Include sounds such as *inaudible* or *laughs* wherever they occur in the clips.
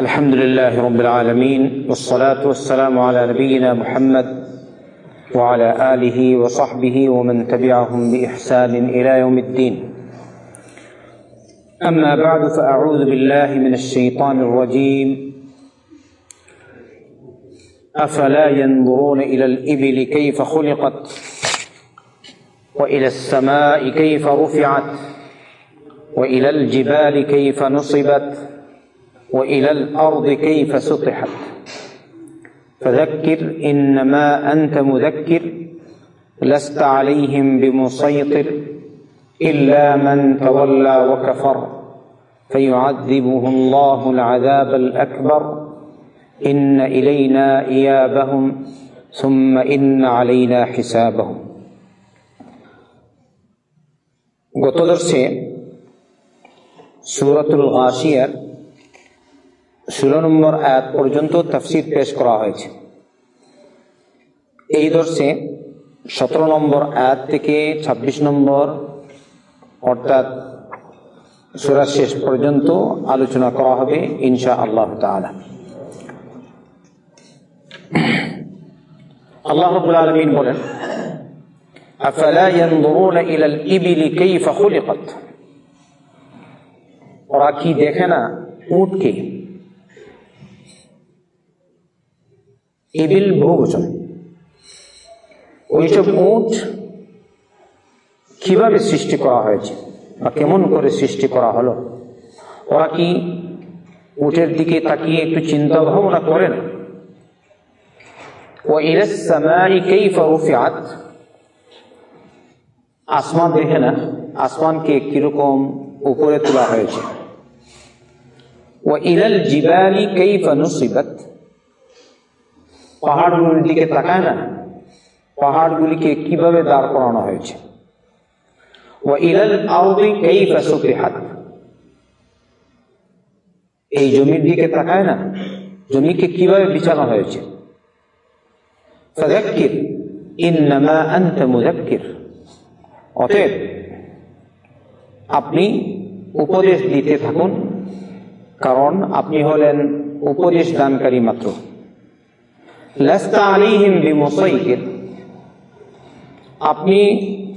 الحمد لله رب العالمين والصلاة والسلام على نبينا محمد وعلى آله وصحبه ومن تبعهم بإحسان إلى يوم الدين. أما بعد فأعوذ بالله من الشيطان الرجيم. أفلا ينظرون إلى الإبل كيف خلقت؟ وإلى السماء كيف رفعت؟ وإلى الجبال كيف نصبت؟ وإلى الأرض كيف سطحت فذكر إنما أنت مذكر لست عليهم بمسيطر إلا من تولى وكفر فيعذبه الله العذاب الأكبر إن إلينا إيابهم ثم إن علينا حسابهم গত দর্শে সুরতুল গাশিয়ার ষোলো নম্বর আয়াত পর্যন্ত তফসির পেশ করা হয়েছে এই দর্শে সতেরো নম্বর আয়াত থেকে ২৬ নম্বর অর্থাৎ সুরা শেষ পর্যন্ত আলোচনা করা হবে ইনশা আল্লাহ তালা আল্লাহ রবুল আলমিন বলেন أفلا ينظرون إلى الإبل كيف خلقت ওরা কি দেখে না উটকে ইবিল বহুবচন ওইসব উট কীভাবে সৃষ্টি করা হয়েছে বা কেমন করে সৃষ্টি করা হলো? ওরা কি উটের দিকে তাকিয়ে একটু চিন্তা ভাবনা করে না? ও রুফিআত। আসমান দেখে না, আসমানকে কীরকম উপরে তোলা হয়েছে। ও ইলাল জিবালি কাইফা নুসিবাত। পাহাড়গুলির দিকে তাকায় না। পাহাড়গুলিকে কীভাবে দাঁড় করানো হয়েছে? এই জমির দিকে তাকায় না। জমিকে কীভাবে বিছানো হয়েছে? অতএব, আপনি উপদেশ দিতে থাকুন, কারণ আপনি হলেন উপদেশ দানকারী মাত্র। আপনি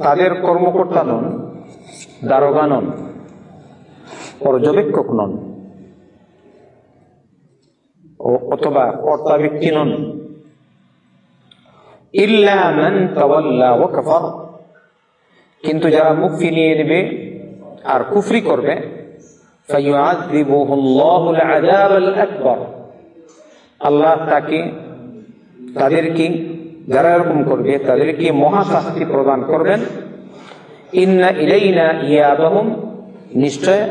তাদের কর্মকর্তা নন, দারোগা নন, পর্যবেক্ষক নন অথবা কর্তা ব্যক্তি নন। কিন্তু যারা মুখ ফিরিয়ে নেবে আর কুফরি করবে আল্লাহ তাকে তাদেরকে যারা এরকম করবে, তাদেরকে মহাশাস্তি প্রদান করবেন। ইন্না ইলাইনা ইয়াবাহুম, নিশ্চয়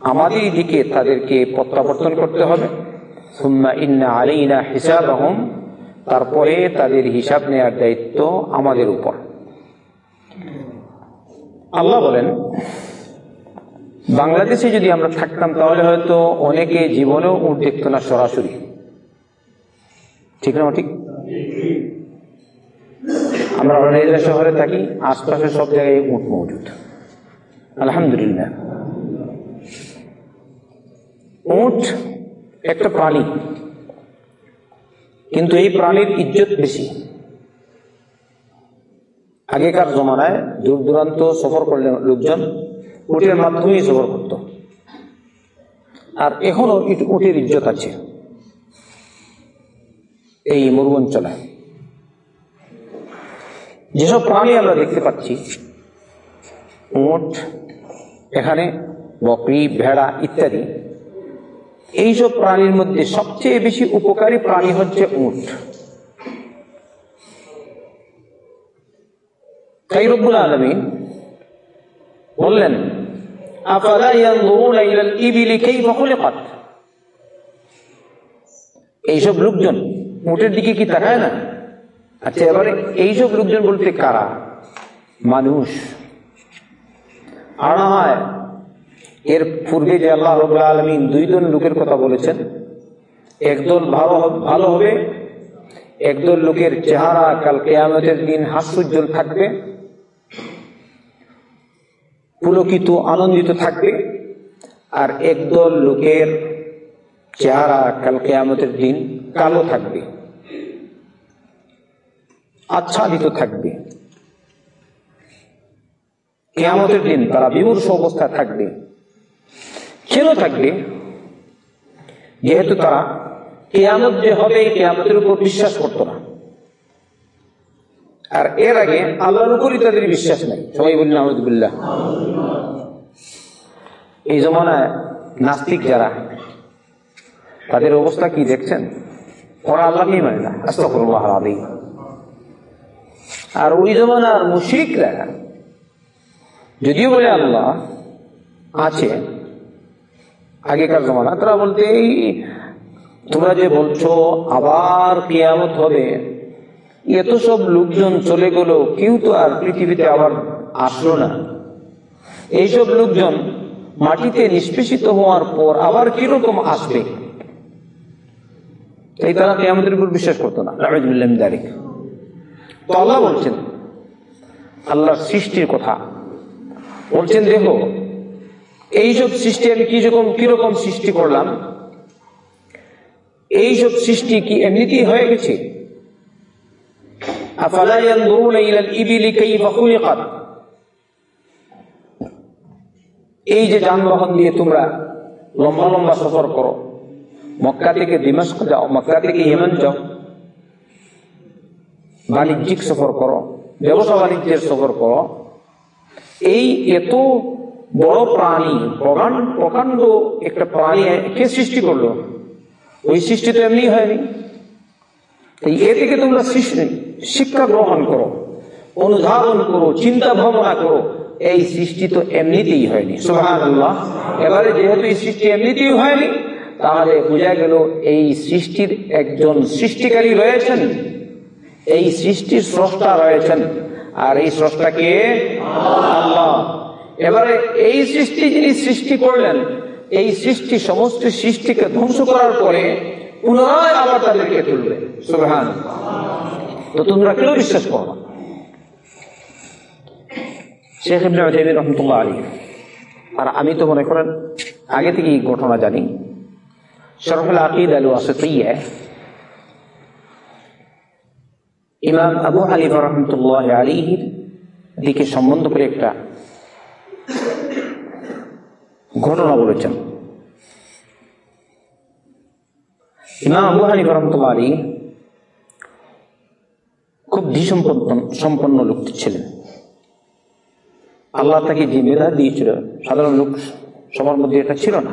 আমাদের দিকে তাদেরকে প্রত্যাবর্তন করতে হবে। সুম্মা তারপরে তাদের হিসাব নেওয়ার দায়িত্ব আমাদের উপর। আল্লাহ বলেন, বাংলাদেশে যদি আমরা থাকতাম, তাহলে হয়তো অনেকে জীবনেও উঠ দেখত না সরাসরি। ঠিক না, ঠিক? আমরা রনেজা শহরে থাকি, আশপাশে সব জায়গায় উঠ মজুদ। আলহামদুলিল্লাহ। উঠ একটা প্রাণী। কিন্তু এই প্রাণীর ইজ্জত বেশি। আগেকার জমানায় দূর দূরান্ত সফর করলে লোকজন উটের মাধ্যমেই সফর করত। আর এখনও উটের ইজ্জত আছে। এই মরুঅঞ্চলে যেসব প্রাণী আমরা দেখতে পাচ্ছি, উট, এখানে বকরি, ভেড়া ইত্যাদি, এইসব প্রাণীর মধ্যে সবচেয়ে বেশি উপকারী প্রাণী হচ্ছে উট। তাই রব্বুল আলমিন বললেন এইসব লোকজন উটের দিকে কি তাকায় না? আচ্ছা এবারে এইসব লোকজন বলতে কারা? মানুষ। আর হয়, এর পূর্বে যে আল্লাহ আলমিন দুই জন লোকের কথা বলেছেন, একদল ভালো ভালো হবে, একদল লোকের চেহারা কাল কেয়ামতের দিন হাস্যোজ্জ্বল থাকবে, পুলকিত আনন্দিত থাকবে, আর একদল লোকের চেহারা কাল কেয়ামতের দিন কালো থাকবে। আচ্ছাদিত থাকবে। কেয়ামতের দিন তারা বিমর্ষ অবস্থায় থাকবে। কেন থাকবে। যেহেতু তারা কেয়ামত যে হবে, কেয়ামতের উপর বিশ্বাস করতো না। আর এর আগে আল্লাহর উপরই তাদের বিশ্বাস নাই। সবাই বললেন আহমদুল্লাহ এই জমানায় নাস্তিক যারা, তাদের অবস্থা কি দেখছেন? ওরা আল্লাহকেই মানে না। আলী আর ওই জমানার মুশরিকরা যদিও বলে আল্লাহ আছে, আগেকার জমানা, তারা বলতে এই তোমরা যে বলছো আবার কেয়ামত হবে, এত সব লোকজন চলে গেল, কেউ তো আর পৃথিবীতে আবার আসলো না। এইসব লোকজন মাটিতে নিষ্পেষিত হওয়ার পর আবার কীরকম আসবে? এই তারা কেয়ামতের উপর বিশ্বাস করতো না। দারিক তো আল্লাহ বলছেন। আল্লাহর সৃষ্টির কথা বলছেন, দেখো, এইসব সৃষ্টি আমি কি রকম কীরকম সৃষ্টি করলাম? এইসব সৃষ্টি কি এমনিতেই হয়ে গেছে? এই যে যানবাহন দিয়ে তোমরা লম্বা লম্বা সফর করো, মক্কা থেকে দিমাস্ক যাও, মক্কা থেকে যাও বাণিজ্যিক সফর করো, ব্যবসা বাণিজ্যের সফর করো। এই এত বড় প্রাণী, প্রকাণ্ড প্রকাণ্ড একটা প্রাণী কে সৃষ্টি করল? ওই সৃষ্টি তো এমনি হয়নি। এ থেকে তোমরা শিক্ষা গ্রহণ করো, অনুধাবন করো, চিন্তা ভাবনা করো। এই সৃষ্টি তো এমনিতেই হয়নি। সোহান এবারে যেহেতু এই সৃষ্টি এমনিতেই হয়নি, তাহলে বোঝা গেল এই সৃষ্টির একজন সৃষ্টিকারী রয়েছেন। এই সৃষ্টির স্রষ্টা রয়েছেন। আর এই স্রষ্টাকে আল্লাহ। এবারে এই সৃষ্টি যিনি সৃষ্টি করলেন, এই সৃষ্টি সমস্ত সৃষ্টিকে ধ্বংস করার পরে পুনরায় আবার তাদেরকে তুলবে। সুবহান। তো তোমরা কেউ বিশ্বাস করো শেখ ইবনে রহমতুল্লাহ আলী আর আমি তো মনে করেন, আগে থেকে ঘটনা জানি। শরফুল আকিদ আলু আসিয়া ইমাম আবু হানিফা রহমতুল্লাহ আলীর দিকে সম্বন্ধ করে একটা ঘটনা বলেছেন। ইমাম আবু হানিফা রহমতুল্লাহ আলী খুব ধীসম্পন্ন সম্পন্ন লোক ছিলেন। আল্লাহ তাকে যে মেধা দিয়েছিল, সাধারণ লোক সবার মধ্যে এটা ছিল না।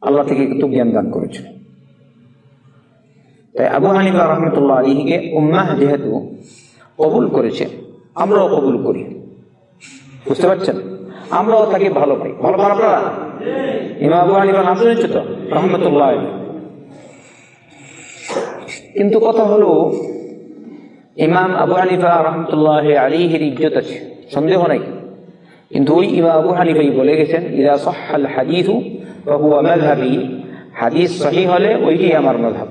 আল্লাহ থেকে একটু জ্ঞান দান করেছিল। তাই আবু হানিফা রহমতুল্লাহ আলীকে উম্মাহ যেহেতু কবুল করেছে, আমরাও কবুল করি। বুঝতে পারছেন? আমরাও তাকে ভালো পাই। ভালো পান আপনারা ইমাম আবু হানিফা নাম শুনেছে তো? রহমতুল্লাহ আলী কিন্তু কথা হলো, ইমাম আবু হানিফা রহমতুল্লাহ আলীহির ইজ্জত আছে, সন্দেহ নাই। কিন্তু ওই ইমাম আবু হানিফাই বলে গেছেন ইরা সহাল হাদিসু হাদিস সহি হলে ওইটি আমার মযহাব।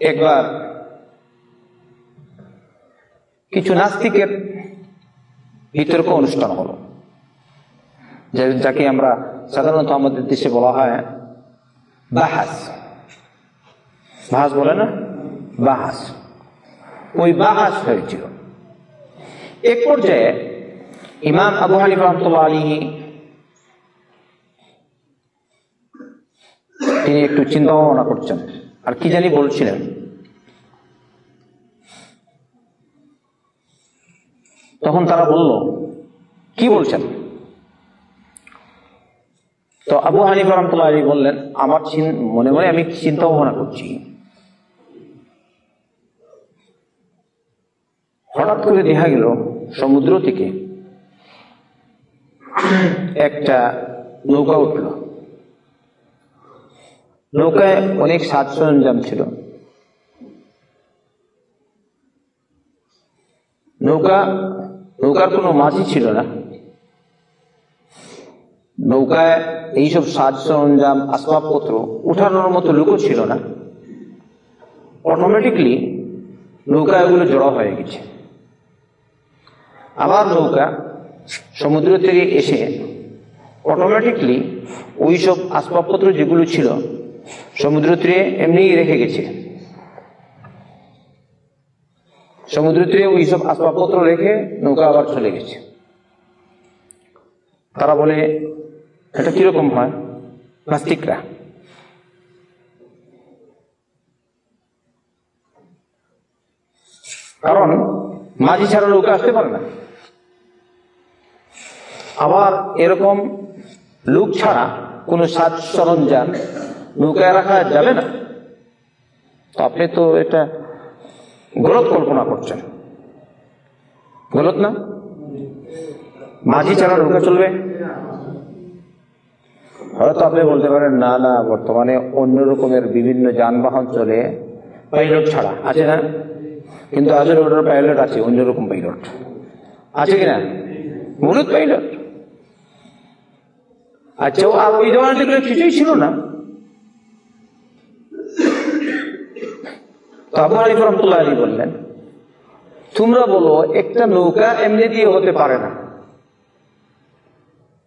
একবার কিছু নাস্তিকের বিতর্ক অনুষ্ঠান হলো যাকে আমরা সাধারণত আমাদের দেশে বলা হয় বাহাস। বাহাস বলে না? বাহাস। ওই বাহাস হয়েছিল। এক পর্যায়ে ইমাম আবু হানিফ রহমতুল্লাহ আলী তিনি একটু চিন্তা ভাবনা করছেন। আর কি জানি বলছিলেন। তখন তারা বলল, কি বলছেন? তো আবু হানিফ রহমতুল্লাহ আলী বললেন, আমার মনে মনে আমি চিন্তা ভাবনা করছি। হঠাৎ করে দেখা গেল সমুদ্র থেকে একটা নৌকা উঠল। নৌকায় অনেক সাজ সরঞ্জাম ছিল। নৌকা, নৌকার কোনো মাঝি ছিল না। নৌকায় এইসব সাজ সরঞ্জাম, আসবাবপত্র উঠানোর মতো লোকও ছিল না। অটোমেটিকলি নৌকা এগুলো জড়ো হয়ে গেছে। আবার নৌকা সমুদ্র থেকে এসে অটোমেটিকলি ওই সব আসবাবপত্র যেগুলো ছিল সমুদ্র তীরে এমনিই রেখে গেছে। সমুদ্র তীরে ওই সব আসবাবপত্র রেখে নৌকা আবার চলে গেছে। তারা বলে, এটা কীরকম হয়? নাস্তিকরা কারণ মাঝি ছাড়া নৌকা আসতে পারে না। আবার এরকম লোক ছাড়া কোনো সাজ সরঞ্জাম নৌকায় রাখা যাবে না। আপনি তো এটা গলত কল্পনা করছেন। গলত না? মাঝি ছাড়া নৌকা চলবে? হয়তো আপনি বলতে পারেন, না না, বর্তমানে অন্য রকমের বিভিন্ন যানবাহন চলে, পাইলট ছাড়া। আছে না? কিন্তু আজের ওটার পাইলট আছে অন্যরকম পাইলট। আছে কিনা মূলত পাইলট। আচ্ছা কিছুই ছিল না। তো আবু বললেন, তোমরা বলো, একটা নৌকা এমনি দিয়ে হতে পারে না।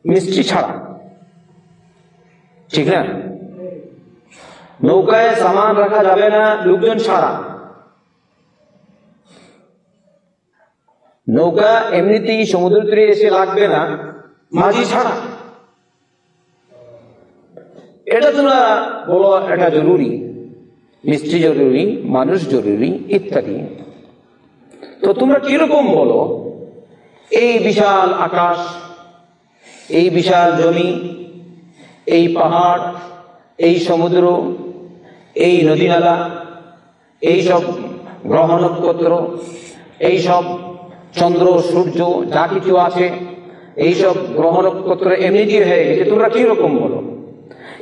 মিস্ত্রি ছাড়া। ঠিক না? নৌকায় সামান রাখা যাবে না, লোকজন ছাড়া। নৌকা এমনিতেই সমুদ্র তীরে এসে লাগবে না, মাঝি ছাড়া। এটা তোমরা বলো, এটা জরুরি। মিস্ত্রি জরুরি, মানুষ জরুরি, ইত্যাদি। তো তোমরা কীরকম বলো? এই বিশাল আকাশ, এই বিশাল জমি, এই পাহাড়, এই সমুদ্র, এই নদী নালা এই সব গ্রহ নক্ষত্র, এই সব চন্দ্র, সূর্য, যা কিছু আছে, এই সব গ্রহ নক্ষত্র এমনি দিয়ে হয়ে গেছে। তোমরা কীরকম বলো?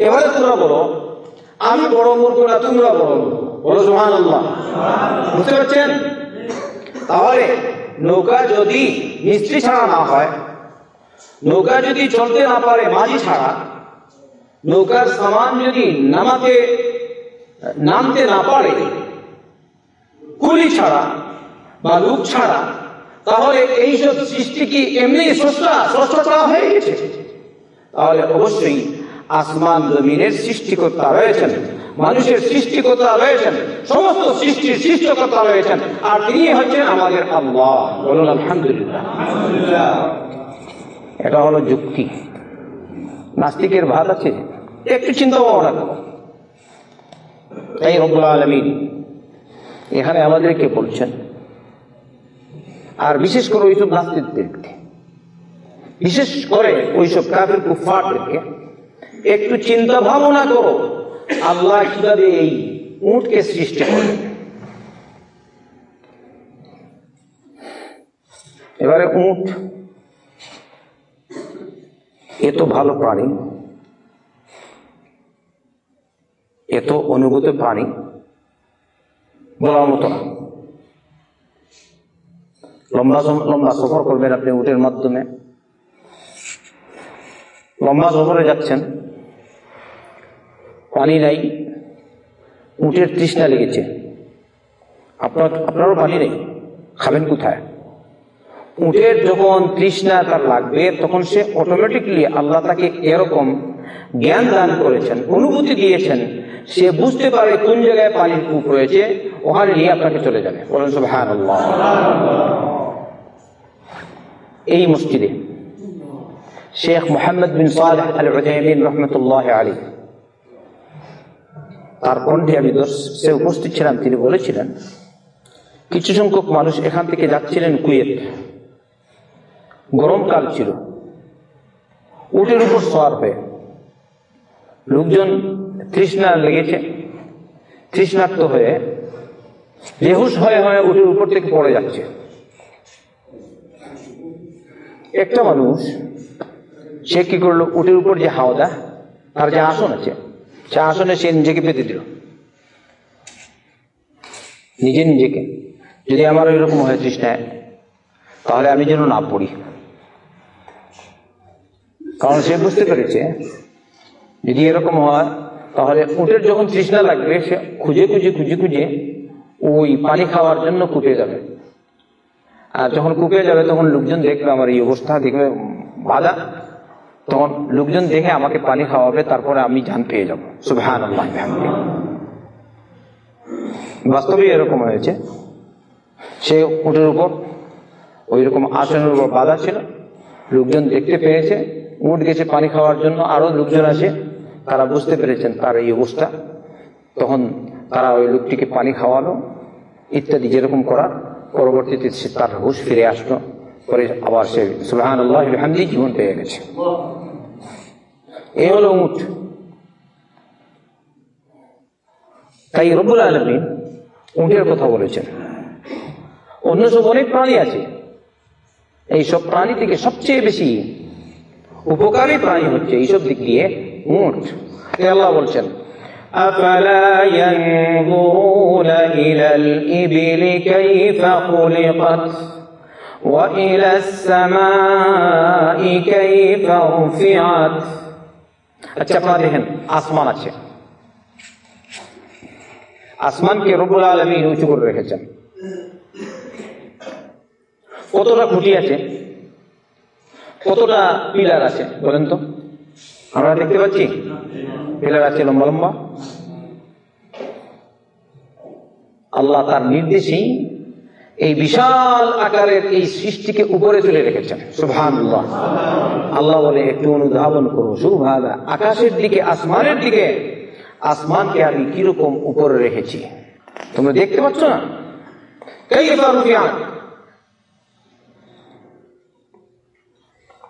এবারে তোমরা বলো আমি বড় মূর্খ না তোমরা বড় বলো বুঝতে পারছেন? তাহলে নৌকা যদি মিস্ত্রি ছাড়া না হয়, নৌকা যদি চলতে না পারে মাঝি ছাড়া, নৌকার সামান যদি নামাতে, নামতে না পারে, কুলি ছাড়া বা লোক ছাড়া, তাহলে এইসব সৃষ্টি কি এমনি স্রষ্টা ছাড়া হয়ে গেছে। তাহলে অবশ্যই আসমান জমিনের সৃষ্টিকর্তা রয়েছেন, মানুষের সৃষ্টিকর্তা রয়েছেন, সমস্ত সৃষ্টির সৃষ্টিকর্তা রয়েছেন, আর তিনি হচ্ছেন আমাদের আল্লাহ। বলুন, আলহামদুলিল্লাহ। এটা হলো যুক্তি। নাস্তিকের ভাত আছে। একটু চিন্তা ভাবনা করো। তাই রব্বুল আলমিন, এখানে আমাদেরকে বলছেন? আর বিশেষ করে ওইসব নাস্তিকদেরকে। বিশেষ করে ওইসব কাফের কুফারদেরকে একটু চিন্তা ভাবনা করো। আল্লাহ কীভাবে এই উঠকে সৃষ্টি করে? এবারে উঠ এত ভালো প্রাণী। এত অনুভূত প্রাণী। বলার মতো লম্বা লম্বা সফর করবেন আপনি উটের মাধ্যমে। লম্বা সফরে যাচ্ছেন। পানি নাই। উটের তৃষ্ণা লেগেছে। আপনার আপনারও পানি নেই। খাবেন কোথায়? উটের যখন তৃষ্ণা তার লাগবে, তখন সে অটোমেটিকলি আল্লাহ তাকে এরকম জ্ঞান দান করেছেন, অনুভূতি দিয়েছেন। সে বুঝতে পারে কোন জায়গায় পানির কূপ রয়েছে ওখানে নিয়ে আপনাকে চলে যাবে। হ্যাঁ এই মসজিদে শেখ মোহাম্মদ বিন সালেহ আল রহমতুল্লাহ আলী তার কণ্ঠে আমি সে উপস্থিত ছিলাম, তিনি বলেছিলেন, কিছু সংখ্যক মানুষ এখান থেকে যাচ্ছিলেন কুয়েত। গরমকাল ছিল। উটের উপর সওয়ার হয়ে লোকজন তৃষ্ণা লেগেছে। তৃষ্ণার্ত হয়ে বেহুশ হয়ে হয়ে উটের উপর থেকে পড়ে যাচ্ছে। একটা মানুষ, সে কি করল? উটের উপর যে হাওদা তার যে আসন আছে সে আসনে সে নিজেকে পেতে দিল। নিজে নিজেকে। যদি আমার এরকম হয় তৃষ্ণায় তাহলে আমি যেন না পড়ি। কারণ সে বুঝতে পেরেছে, যদি এরকম হয়, তাহলে উটের যখন তৃষ্ণা লাগবে, সে খুঁজে খুঁজে খুঁজে খুঁজে ওই পানি খাওয়ার জন্য কূপে যাবে। আর যখন কূপে যাবে, তখন লোকজন দেখবে, আমার এই অবস্থা দেখবে বাধা। তখন লোকজন দেখে আমাকে পানি খাওয়াবে, তারপরে আমি জান পেয়ে যাব। সুবহান বাস্তবে এরকম হয়েছে। সে উটের উপর ওই রকম আসনের উপর বাধা ছিল। লোকজন দেখতে পেয়েছে উঠ গেছে পানি খাওয়ার জন্য। আরও লোকজন আছে, তারা বুঝতে পেরেছেন তার এই অবস্থা। তখন তারা ওই লোকটিকে পানি খাওয়ালো, ইত্যাদি যেরকম করার, পরবর্তীতে সে তার হুশ ফিরে আসলো। পরে আবার সে সুবাহান আল্লাহ হামদি জীবন পেয়ে গেছে এই হলো উঠ তাই রবুল আলমী উঠের কথা বলেছেন অন্য সব অনেক প্রাণী আছে এই সব প্রাণী থেকে সবচেয়ে বেশি উপকারী প্রাণী হচ্ছে এইসব দিক দিয়ে উঠ আল্লাহ বলছেন أفلا ينظرون إلى الإبل كيف خلقت وإلى السماء كيف رفعت আচ্ছা আপনারা দেখেন আসমান আছে আসমানকে রবুল আলমী উঁচু করে রেখেছেন কতটা খুঁটি আছে কতটা পিলার আছে বলেন তো আমরা দেখতে পাচ্ছি পিলার আছে লম্বা লম্বা আল্লাহ তার নির্দেশেই এই বিশাল আকারের এই সৃষ্টিকে উপরে তুলে রেখেছেন। সুভান আল্লাহ বলে, একটু অনুধাবন করো সুভান আকাশের দিকে, আসমানের দিকে। আসমানকে আমি কীরকম উপরে রেখেছি? তোমরা দেখতে পাচ্ছ না?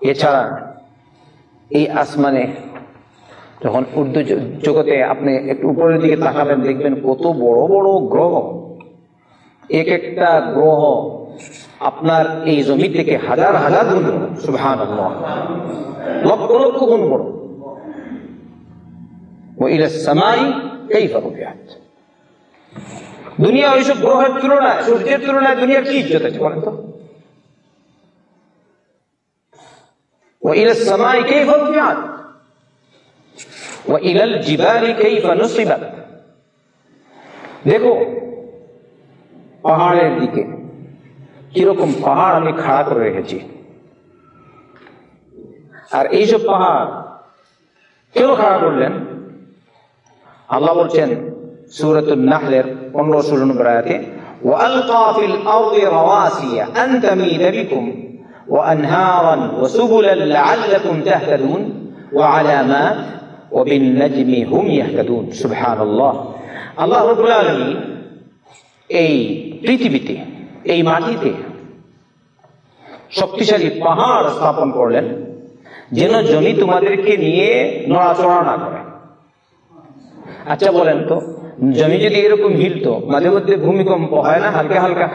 এছাড়া এই আসমানে যখন উর্দু জগতে আপনি একটু উপরের দিকে তাকাবেন, দেখবেন কত বড় বড় গ্রহ। এক একটা গ্রহ আপনার এই জমি থেকে হাজার হাজার গুণ সুভান লক্ষ লক্ষ গুণ বড় সামাই এই দুনিয়া ওইসব গ্রহের তুলনায় সূর্যের তুলনায় দুনিয়ার কি ইজ্জত আছে বলেন তো وإلى السماء كيف رفعت وإلى الجبال كيف نصبت দেখো পাহাড়ের দিকে কিরকম পাহাড় আমি খাড়া করে রেখেছি আর এইসব পাহাড় কেন খাড়া করলেন আল্লাহ বলছেন সুরতুল নাহলের পনেরো ষোলো নম্বর আয়াতে وألقى في الأرض رواسي أن تميد بكم وأنهارا وسبلا لعلكم تهتدون وعلامات وبالنجم هم يهتدون سبحان الله আল্লাহ রবুল আলমী এই পৃথিবীতে, এই মাটিতে শক্তিশালী পাহাড় স্থাপন করলেন, যেন জমি তোমাদেরকে নিয়ে নড়াচড়া না করে। আচ্ছা বলেন তো, জমি যদি এরকম হিলতো, মাঝে মধ্যে ভূমিকম্প হয় না, হালকা হালকা?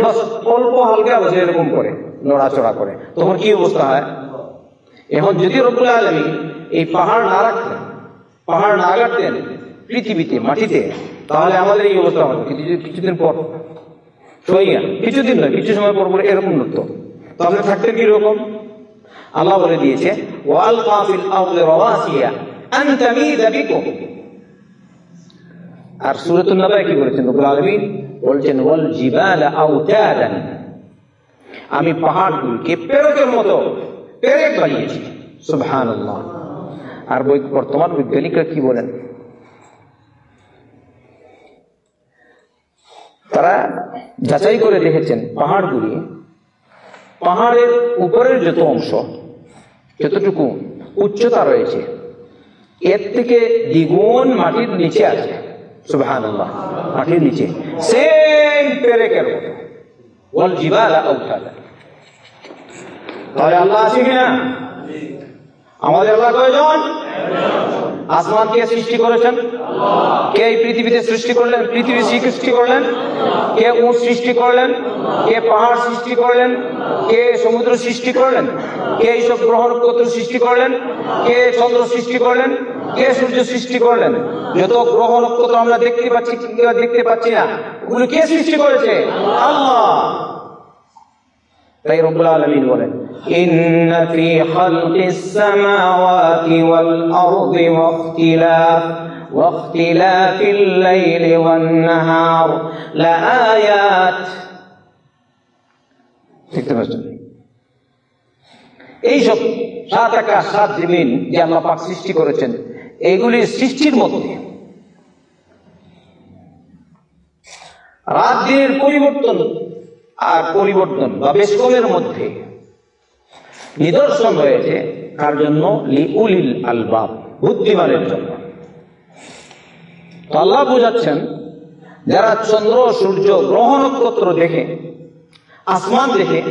বাস, অল্প হালকা বসে এরকম করে, নড়াচড়া করে। তখন কি অবস্থা হয়? এখন যদি রবুল আলমী এই পাহাড় না রাখতেন, পাহাড় না কাটতেন, পৃথিবীতে, মাটিতে তাহলে আমাদের এই অবস্থা হবে। কিছুদিন পর সইয়া কিছুদিন নয়, কিছু সময় পর পরে এরকম নড়তো তাহলে থাকতেন কীরকম আল্লাহ বলে দিয়েছে, ওয়াল কাফিল আরদি রাওয়াসিয়া আর সূরাতুন নাবায় কি বলেছেন? রব্বুল আলামিন বলছেন, ওয়াল জিবালা আওতাদান আমি পাহাড়গুলোকে পেরেকের মতো পেরেক বানিয়েছি। সুবহানাল্লাহ। আর বর্তমান বৈজ্ঞানিকরা কি বলেন? তারা যাচাই করে দেখেছেন পাহাড়গুলি, পাহাড়ের উপরের যত অংশ, যতটুকু উচ্চতা রয়েছে, এর থেকে দ্বিগুণ মাটির নিচে আছে। সুবহান মাটির নিচে। সেম পেরেকের মতো। তাহলে আল্লাহ আছে কিনা? আমাদের আল্লাহ কয়জন? আসমান কে সৃষ্টি করেছেন? কে এই পৃথিবীতে সৃষ্টি করলেন? পৃথিবী সৃষ্টি করলেন? কে উট সৃষ্টি করলেন? কে পাহাড় সৃষ্টি করলেন? কে সমুদ্র সৃষ্টি করলেন? কে এইসব গ্রহ নক্ষত্র সৃষ্টি করলেন? কে চন্দ্র সৃষ্টি করলেন? কে সূর্য সৃষ্টি করলেন? যত গ্রহ নক্ষত্র আমরা দেখতে পাচ্ছি দেখতে পাচ্ছি না? ওগুলো কে সৃষ্টি করেছে? আল্লাহ। তাই রব্বুল আলমিন বলেন إن في خلق السماوات والأرض واختلاف واختلاف الليل والنهار لآيات দেখতে পাচ্ছেন এইসব সাত আকাশ সাত জমিন যে আল্লাহ পাক সৃষ্টি করেছেন এইগুলির সৃষ্টির মধ্যে রাত দিনের পরিবর্তন আর পরিবর্তন বা বেশকমের মধ্যে। নিদর্শন রয়েছে কার জন্য? লি উলিল আলবাব, বুদ্ধিমানের জন্য। তো আল্লাহ বুঝাচ্ছেন, যারা চন্দ্র, সূর্য, গ্রহ নক্ষত্র দেখে, আসমান দেখে,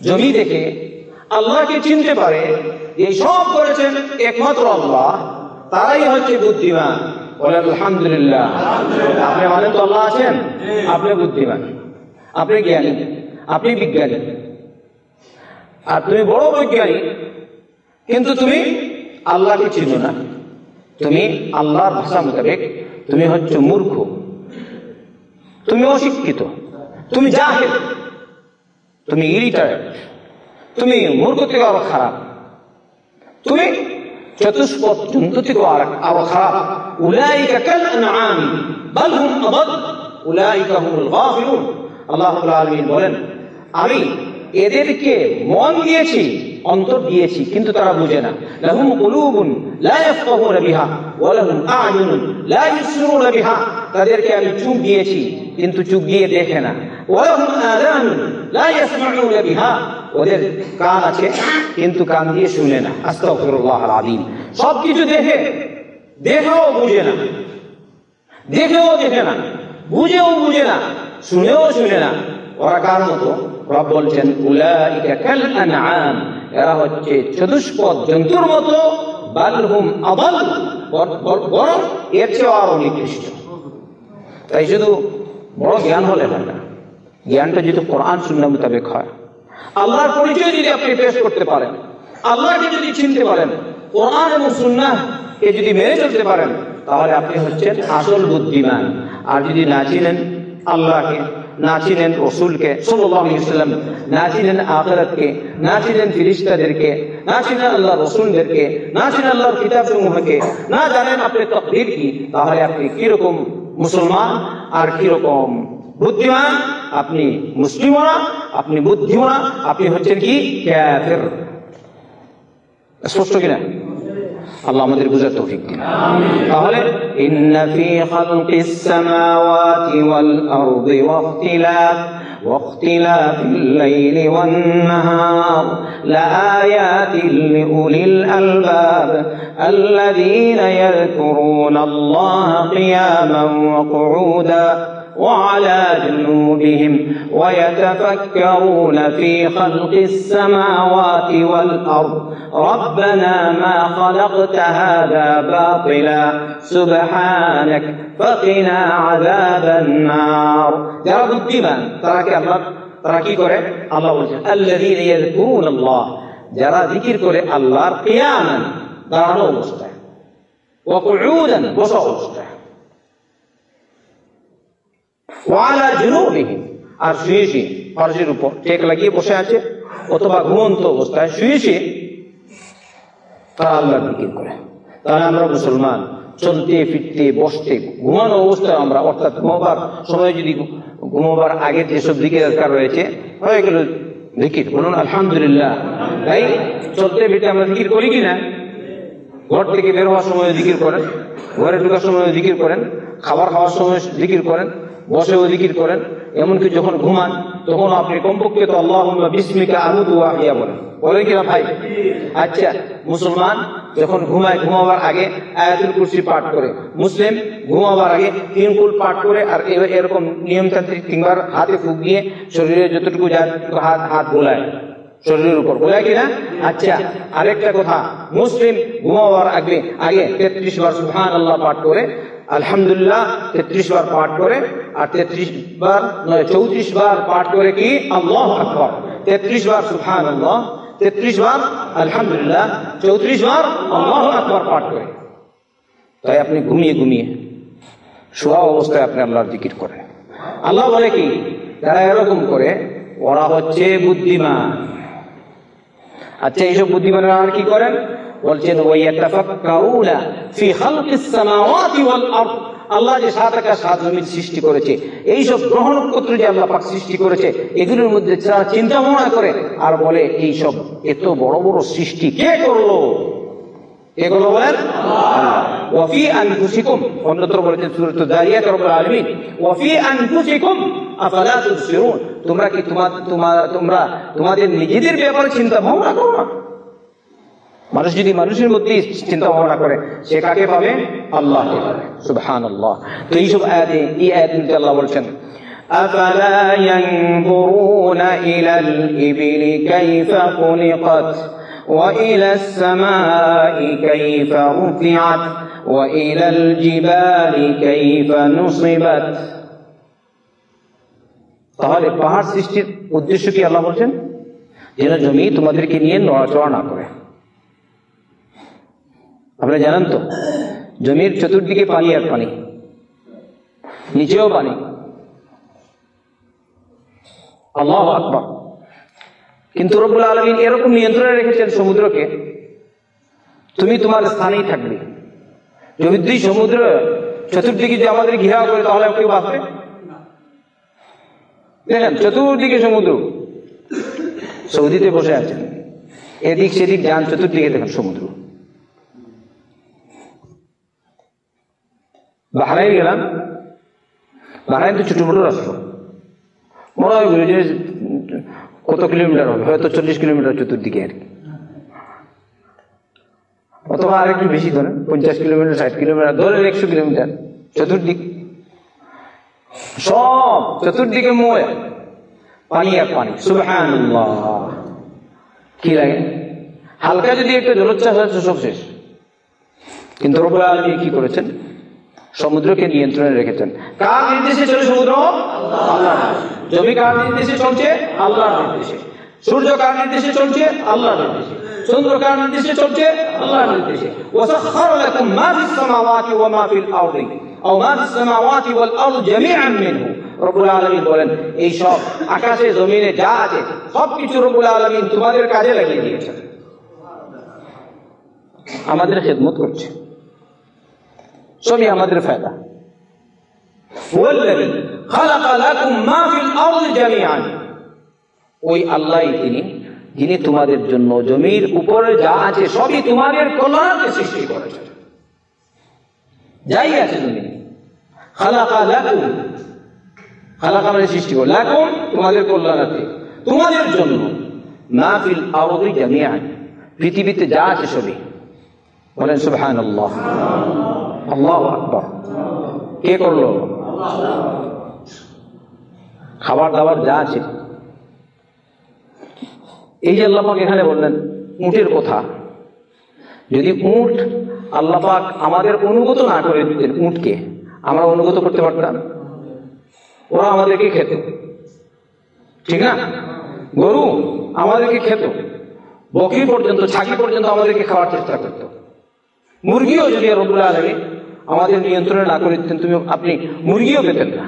জমি দেখে আল্লাহকে চিনতে পারে, এই সব করেছেন একমাত্র আল্লাহ, তারাই হচ্ছে বুদ্ধিমান। বলে আলহামদুলিল্লাহ। আপনি মানে তো আল্লাহ আছেন আপনি বুদ্ধিমান। আপনি জ্ঞানী, আপনি বিজ্ঞানী। আর তুমি বড় বৈজ্ঞানিক কিন্তু তুমি আল্লাহকে চিনো না। তুমি আল্লাহর ভাষা মোতাবেক তুমি হচ্ছে মূর্খ। তুমি অশিক্ষিত। তুমি জাহেল। তুমি ইরিটারেট তুমি মূর্খ থেকে আরও খারাপ। তুমি চতুষ্পদ জন্তু থেকে আর- খারাপ। উলাইকা উলাইকা হুমুল আল্লাহ আলামিন বলেন, আমি এদেরকে মন দিয়েছি, অন্তর দিয়েছি, কিন্তু তারা বুঝে না। লাহুম কুলুবুন লা ইয়াফকাহুনা বিহা ওয়া লাহুম আ'য়ুনুন লা তাদেরকে চোখ দিয়েছি, কিন্তু চোখ দিয়ে দেখে না। ওয়া লাহুম আযানুন লা ইয়াসমাউনা ওদের কান আছে, কিন্তু কান দিয়ে শুনে না। সবকিছু দেখে, দেখেও বুঝে না। দেখেও দেখে না। বুঝেও বুঝে না। শুনেও শুনে না। ওরা কার মতো? রব বলছেন, উলাইকা এরা হচ্ছে চতুষ্পদ জন্তুর মতো। বালহুম আদাল বর- এর চেয়ে আরও নিকৃষ্ট। তাই শুধু বড় জ্ঞান হলে হয় না। জ্ঞানটা যদি কোরআন শূন্য মোতাবেক হয়। আল্লাহর পরিচয় যদি আপনি পেশ করতে পারেন, আল্লাহকে যদি চিনতে পারেন, কোরআন এবং সুন্নাহ কে যদি মেনে চলতে পারেন, তাহলে আপনি হচ্ছেন আসল বুদ্ধিমান। আর যদি না চিনেন আল্লাহকে, না চিনেন রসুলকে সাল্লাম না চিনেন আখরাতকে, না চিনেন ফিরিস্তাদেরকে না চিনেন আল্লাহ রসুলদেরকে, না চিনেন আল্লাহর কিতাব সমূহকে না জানেন আপনি তকদির কি, তাহলে আপনি কীরকম মুসলমান আর কীরকম বুদ্ধিমান? আপনি মুসলিমও না, আপনি বুদ্ধিও আপনি হচ্ছেন কি? স্পষ্ট কিনা? আল্লাহ আমাদের বুঝার তৌফিক দিন তাহলে إن في خلق السماوات والأرض واختلاف واختلاف الليل والنهار لآيات لأولي الألباب الذين يذكرون الله قياما وقعودا وعلى جنوبهم ويتفكرون في خلق السماوات والأرض ربنا ما خلقت هذا باطلا سبحانك فقنا عذاب النار যারা বুদ্ধিমান তারা কি আল্লাহ তারা কি করে আল্লাহ বলছেন আল্লাযীনা ইয়াযকুরুন আল্লাহ যারা জিকির করে আল্লাহর কিয়ামান দাঁড়ানো অবস্থায় ওয়া কুউদান বসা অবস্থায় আর শুয়ে শুয়ে ফরজের উপর টেক লাগিয়ে বসে আছে, অথবা ঘুমন্ত অবস্থায় শুয়ে তারা আল্লাহর জিকির করে। তাহলে আমরা মুসলমান, চলতে ফিরতে বসতে ঘুমানো অবস্থায় আমরা, অর্থাৎ ঘুমাবার সময় যদি ঘুমাবার আগে যেসব দিকে দরকার রয়েছে, হয়ে গেল জিকির। বলুন, আলহামদুলিল্লাহ। তাই চলতে ফিরতে আমরা জিকির করি কি না ঘর থেকে বের হওয়ার সময় জিকির করেন, ঘরে ঢোকার সময় জিকির করেন, খাবার খাওয়ার সময় জিকির করেন বসেও জিকির করেন, এমনকি যখন ঘুমান তখন আপনি কমপক্ষে তো আল্লাহ বিস্মিকা আহুদু আহিয়া বলেন। বলেন কিনা ভাই? আচ্ছা মুসলমান যখন ঘুমায়, ঘুমাবার আগে আয়াতুল কুরসি পাঠ করে। মুসলিম ঘুমাবার আগে তিন কুল পাঠ করে আর এরকম নিয়মতান্ত্রিক তিনবার হাতে ফুক দিয়ে শরীরে যতটুকু যায় হাত হাত বোলায়। শরীরের উপর। বলে কিনা? আচ্ছা আরেকটা কথা, মুসলিম ঘুমাবার আগে আগে তেত্রিশ বার সুহান আল্লাহ পাঠ করে আলহামদুলিল্লাহ, তেত্রিশ বার পাঠ করে, আর তেত্রিশ বার নয় চৌত্রিশ বার পাঠ করে কি? আল্লাহ আকবর। তেত্রিশ বার সুহান আল্লাহ তেত্রিশ বার আলহামদুলিল্লাহ, চৌত্রিশ বার আল্লাহ আকবর পাঠ করে। তাই আপনি ঘুমিয়ে ঘুমিয়ে শোয়া অবস্থায় আপনি আল্লাহর জিকির করেন। আল্লাহ বলে কি? যারা এরকম করে, ওরা হচ্ছে বুদ্ধিমান। আচ্ছা এইসব বুদ্ধিমানেরা আর কি করেন? বলছেন আল্লাহ যে সাত আকাশ সাত জমিন সৃষ্টি করেছে, এইসব গ্রহ নক্ষত্র যে আল্লাহ পাক সৃষ্টি করেছে, এগুলোর মধ্যে যারা চিন্তা ভাবনা করে আর বলে, এইসব এত বড় বড় সৃষ্টি কে করল? আফালা তুবসিরুন। তোমরা কি তোমার, তোমরা তোমাদের নিজেদের ব্যাপারে চিন্তা ভাবনা করো না? মানুষ যদি মানুষের মধ্যে চিন্তা ভাবনা করে সে কাকে পাবে আল্লাহ সুবহানাল্লাহ তো এইসব আয়াতে এই আয়াত মধ্যে আল্লাহ বলছেন أفلا ينظرون إلى الإبل كيف خلقت وإلى السماء كيف رفعت وإلى الجبال كيف نصبت তাহলে পাহাড় সৃষ্টির উদ্দেশ্য কি আল্লাহ বলছেন যেন জমি তোমাদেরকে নিয়ে নড়াচড়া না করে আপনারা জানেন তো। জমির চতুর্দিকে পানি আর পানি। নিচেও পানি। আল্লাহ আকবর। কিন্তু রব্বুল আলমিন এরকম নিয়ন্ত্রণে রেখেছেন সমুদ্রকে। তুমি তোমার স্থানেই থাকবে। যদি সমুদ্র চতুর্দিকে যে আমাদের ঘেরাও করে, তাহলে কেউ বাঁচবে? দেখেন, চতুর্দিকে সমুদ্র। সৌদিতে বসে আছেন। এদিক সেদিক যান, চতুর্দিকে দেখেন সমুদ্র। বাহরাইন গেলাম। বাহরাইন তো ছোট মোটো রাষ্ট্র। মনে হয় যে কত কিলোমিটার হবে? হয়তো চল্লিশ কিলোমিটার চতুর্দিকে আর কি। অথবা আর একটু বেশি ধরেন, পঞ্চাশ কিলোমিটার, ষাট কিলোমিটার, ধরেন একশো কিলোমিটার চতুর্দিক। সব চতুর্দিকে মোয় পানি আর পানি। কি লাগে? হালকা যদি একটা জলোচ্ছ্বাস আছে, সব শেষ। কিন্তু আলামিন কি করেছেন? সমুদ্রকে নিয়ন্ত্রণে রেখেছেন। কার নির্দেশে চলে সমুদ্র? আল্লাহ জমি কার নির্দেশে চলছে? আল্লাহ নির্দেশে। সূর্য কার নির্দেশে চলছে? আল্লাহর নির্দেশে। বলেন আকাশে সবকিছু কাজে লাগিয়ে দিয়েছেন। আমাদের খেদমত করছে। সবই আমাদের ফায়দা। ওই আল্লাহ তিনি, যিনি তোমাদের জন্য জমির উপরে যা আছে সবই তোমাদের কল্যাণকে সৃষ্টি করেছেন। যাই আছে তুমি মানে সৃষ্টি করে। তোমাদের তোমাদের জন্য পৃথিবীতে যা আছে সবই। বলেন, সুবহানাল্লাহ। আল্লাহ আকবর। কে করল? খাবার দাবার যা আছে। এই যে আল্লাপাক এখানে বললেন, উটের কথা। যদি উট আল্লাপাক আমাদের অনুগত না করে দিতেন, উটকে, আমরা অনুগত করতে পারতাম? ওরা আমাদেরকে খেত। ঠিক না? গরু আমাদেরকে খেত। বকরি পর্যন্ত ছাগি পর্যন্ত আমাদেরকে খাওয়ার চেষ্টা করতো। মুরগিও যদি রবুল আলমী আমাদের নিয়ন্ত্রণে না করে তুমি আপনি মুরগিও পেতেন না,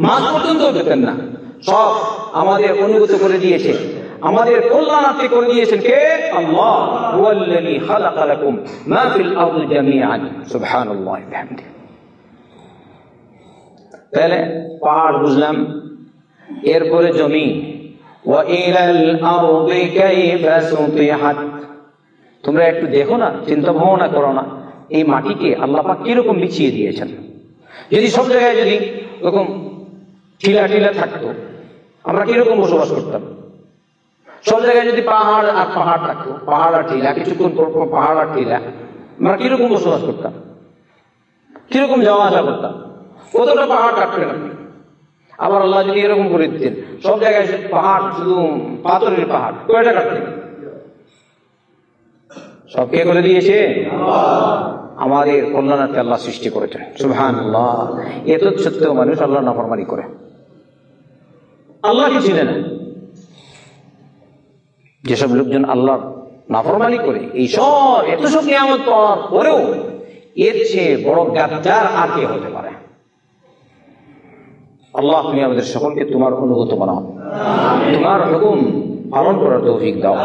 মাছ পর্যন্ত পেতেন না, সব আমাদের অনুগত করে দিয়েছে। আমাদের কল্যাণার্থে করে দিয়েছেন কে? আল্লাহ। তাহলে পাহাড় বুঝলাম, এরপরে জমি। ওয়া ইলাল আরদি তোমরা একটু দেখো না, চিন্তা ভাবনা করো না। এই মাটিকে আল্লাহ পাক কীরকম বিছিয়ে দিয়েছেন? যদি সব জায়গায় যদি ওরকম টিলা টিলা থাকতো, আমরা কীরকম বসবাস করতাম? সব জায়গায় যদি পাহাড় আর পাহাড় থাকতো, পাহাড় আর টিলা, কিছুক্ষণ পর পর পাহাড় আর টিলা, আমরা কীরকম বসবাস করতাম? কীরকম যাওয়া আসা করতাম? কতটা পাহাড় কাটবেন আপনি? আবার আল্লাহ যদি এরকম করে দিতেন, সব জায়গায় পাহাড়, শুধু পাথরের পাহাড়, কয়টা কাটতেন সব কে করে দিয়েছে? আমাদের কল্যাণার্থে আল্লাহ সৃষ্টি করেছেন। সুবহান আল্লাহ এত সত্ত্বেও মানুষ আল্লাহ নাফরমানি করে। আল্লাহকে চিনে না যেসব লোকজন আল্লাহ নাফরমানি করে, এই সব এত সব নিয়ামত পাওয়ার পরেও এর চেয়ে বড় গাদ্দার আর কে হতে পারে? আল্লাহ, তুমি আমাদের সকলকে তোমার অনুগত বানাও। তোমার হুকুম পালন করার তৌফিক দাও।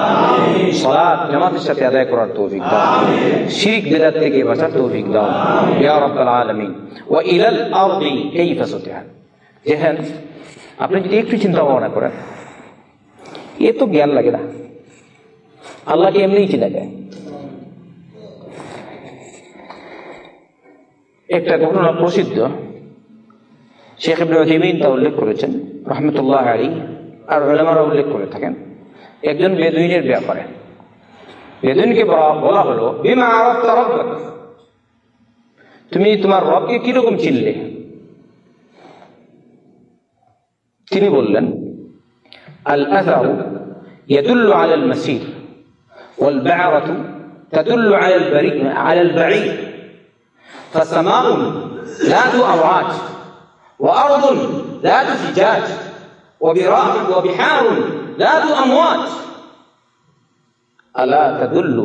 সালাত জামাতের সাথে আদায় করার তৌফিক দাও। শিরিক, বিদাত থেকে বাঁচার তৌফিক দাও। ইয়া রাব্বাল আলামিন। ওয়া ইলাল আরদি কাইফা সুতিহাত যেহেন আপনি যদি একটু চিন্তা ভাবনা করেন, এ তো জ্ঞান লাগে না। আল্লাহকে এমনিই চিনা যায়। একটা ঘটনা প্রসিদ্ধ। শেখ ইব্রাহিমিন তা উল্লেখ করেছেন, রহমতুল্লাহ আলী আর ওলামারা উল্লেখ করে থাকেন। একজন বেদুইনের ব্যাপারে বেদুইনকে বলা- বলা হলো বিমা আরাফতা রব্বাক তুমি তোমার রবকে কিরকম চিনলে তিনি বললেন আল আজাউ يدل على المسير والبعرة تدل على البريء على البعير فسماء ذات أوعاج وأرض ذات فجاج وبراء وبحار ذات أمواج ألا تدل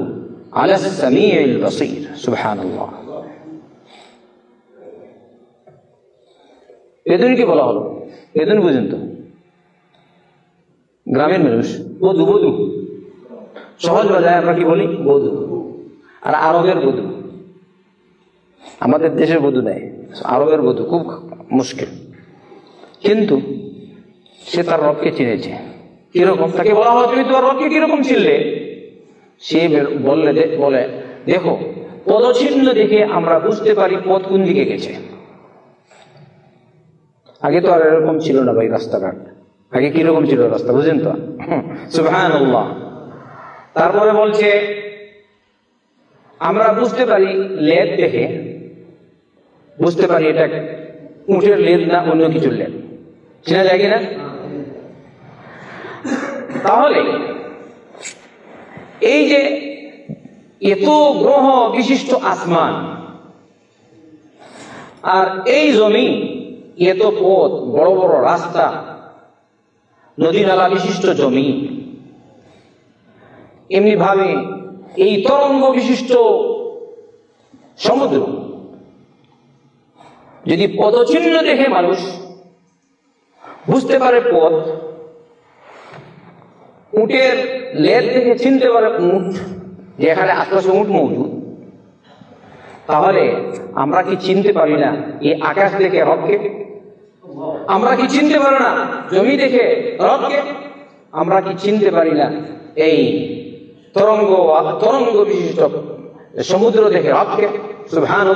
على السميع البصير سبحان الله বেদুনকে বলা হলো বেদুন বুঝেন তো গ্রামের মানুষ বধু বধু সহজ বাজায় আমরা কি বলি বধু আর আরবের বধু আমাদের দেশের বধু নেই আরবের বধু খুব মুশকিল কিন্তু সে তার রবকে চিনেছে কীরকম? তাকে বলা হয় তুমি তোমার রবকে কীরকম চিনলে? সে বললে বলে, দেখো, পদচিহ্ন দেখে আমরা বুঝতে পারি পথ কোন দিকে গেছে। আগে তো আর এরকম ছিল না ভাই রাস্তাঘাট। আগে কীরকম ছিল রাস্তা বুঝেন তো? *laughs* সুবহান তারপরে বলছে, আমরা বুঝতে পারি লেদ দেখে, বুঝতে পারি এটা উঠের লেদ না অন্য কিছুর লেদ। চেনা যায় কিনা তাহলে এই যে এত গ্রহ বিশিষ্ট আসমান আর এই জমি এত পথ, বড় বড় রাস্তা, নদী নালা বিশিষ্ট জমি এমনি ভাবে এই তরঙ্গ বিশিষ্ট সমুদ্র, যদি পদচিহ্ন দেখে মানুষ বুঝতে পারে পথ উটের লেজ দেখে চিনতে পারে উঠ যে এখানে আশপাশে উঠ মৌজুদ। তাহলে আমরা কি চিনতে পারি না এই আকাশ দেখে রবকে? আমরা কি চিনতে পারি না জমি দেখে রবকে? আমরা কি চিনতে পারি না এই তরঙ্গ তরঙ্গ বিশিষ্ট সমুদ্র দেখে রবকে? সুবহান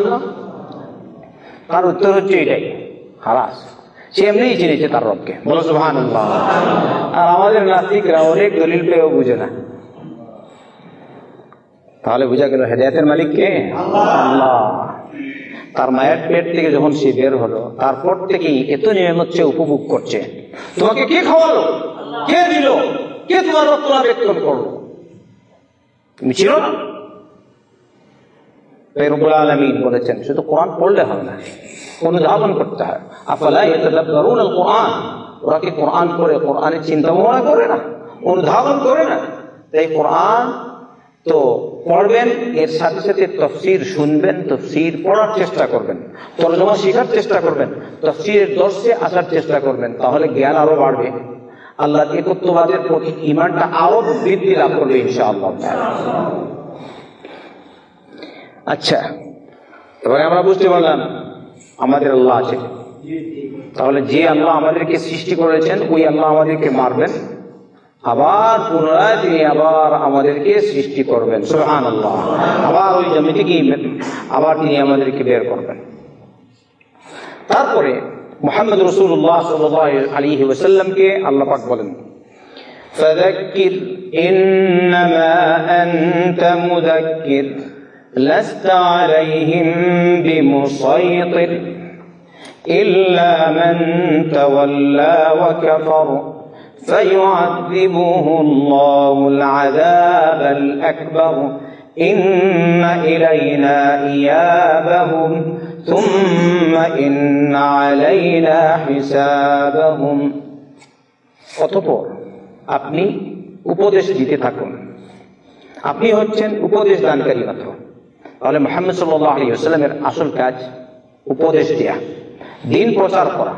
তার উত্তর হচ্ছে এটাই। হারাস সে এমনিই চিনেছে তার রবকে। বলো সুবহান আর আমাদের নাস্তিকরা অনেক দলিল পেয়েও বুঝে না। তাহলে বোঝা গেল হেদায়তের মালিক কে? আল্লাহ। তার মায়ের পেট থেকে যখন সে বের হলো, তারপর থেকেই এত নিয়মত সে উপভোগ করছে। তোমাকে কে খাওয়ালো? কে দিল? কে তোমার রক্ষণাবেক্ষণ করল? তুমি ছিল না? তাই রব্বুল আলামিন বলেছেন, শুধু কোরআন পড়লে হবে না। অনুধাবন করতে হয়। আফালা ইয়াতাদাব্বারুন আল কোরআন ওরা কি কোরআন করে কোরআনের চিন্তা ভাবনা করে না? অনুধাবন করে না? তাই কোরআন তো পড়বেন, এর সাথে সাথে তফসির শুনবেন, তফসির পড়ার চেষ্টা করবেন, তর্জমা শেখার চেষ্টা করবেন, তফসিরের দর্শে আসার চেষ্টা করবেন, তাহলে জ্ঞান আরও বাড়বে। আল্লাহ একত্ববাদের প্রতি ইমানটা আরও বৃদ্ধি লাভ করবে ইনশাআল্লাহ। আচ্ছা এবারে আমরা বুঝতে পারলাম আমাদের আল্লাহ আছে তাহলে যে আল্লাহ আমাদেরকে সৃষ্টি করেছেন ওই আল্লাহ আমাদেরকে মারবেন আবার পুনরায় তিনি আবার আমাদেরকে সৃষ্টি করবেন সুহান আল্লাহ আবার ওই জমি থেকেই আবার তিনি আমাদেরকে বের করবেন তারপরে মোহাম্মদ রসুল্লাহ আলী ওসাল্লামকে আল্লাহ পাক বলেন فذكر إنما أنت مذكر لست عليهم بمسيطر إلا من تولى وكفر فيعذبه الله العذاب الأكبر إن إلينا إيابهم ثم إن علينا حسابهم অতপর আপনি উপদেশ দিতে থাকুন আপনি হচ্ছেন উপদেশ দানকারী মাত্র তাহলে মোহাম্মদ সাল্লাহ আলী আসসালামের আসল কাজ উপদেশ দেয়া। দিন প্রচার করা।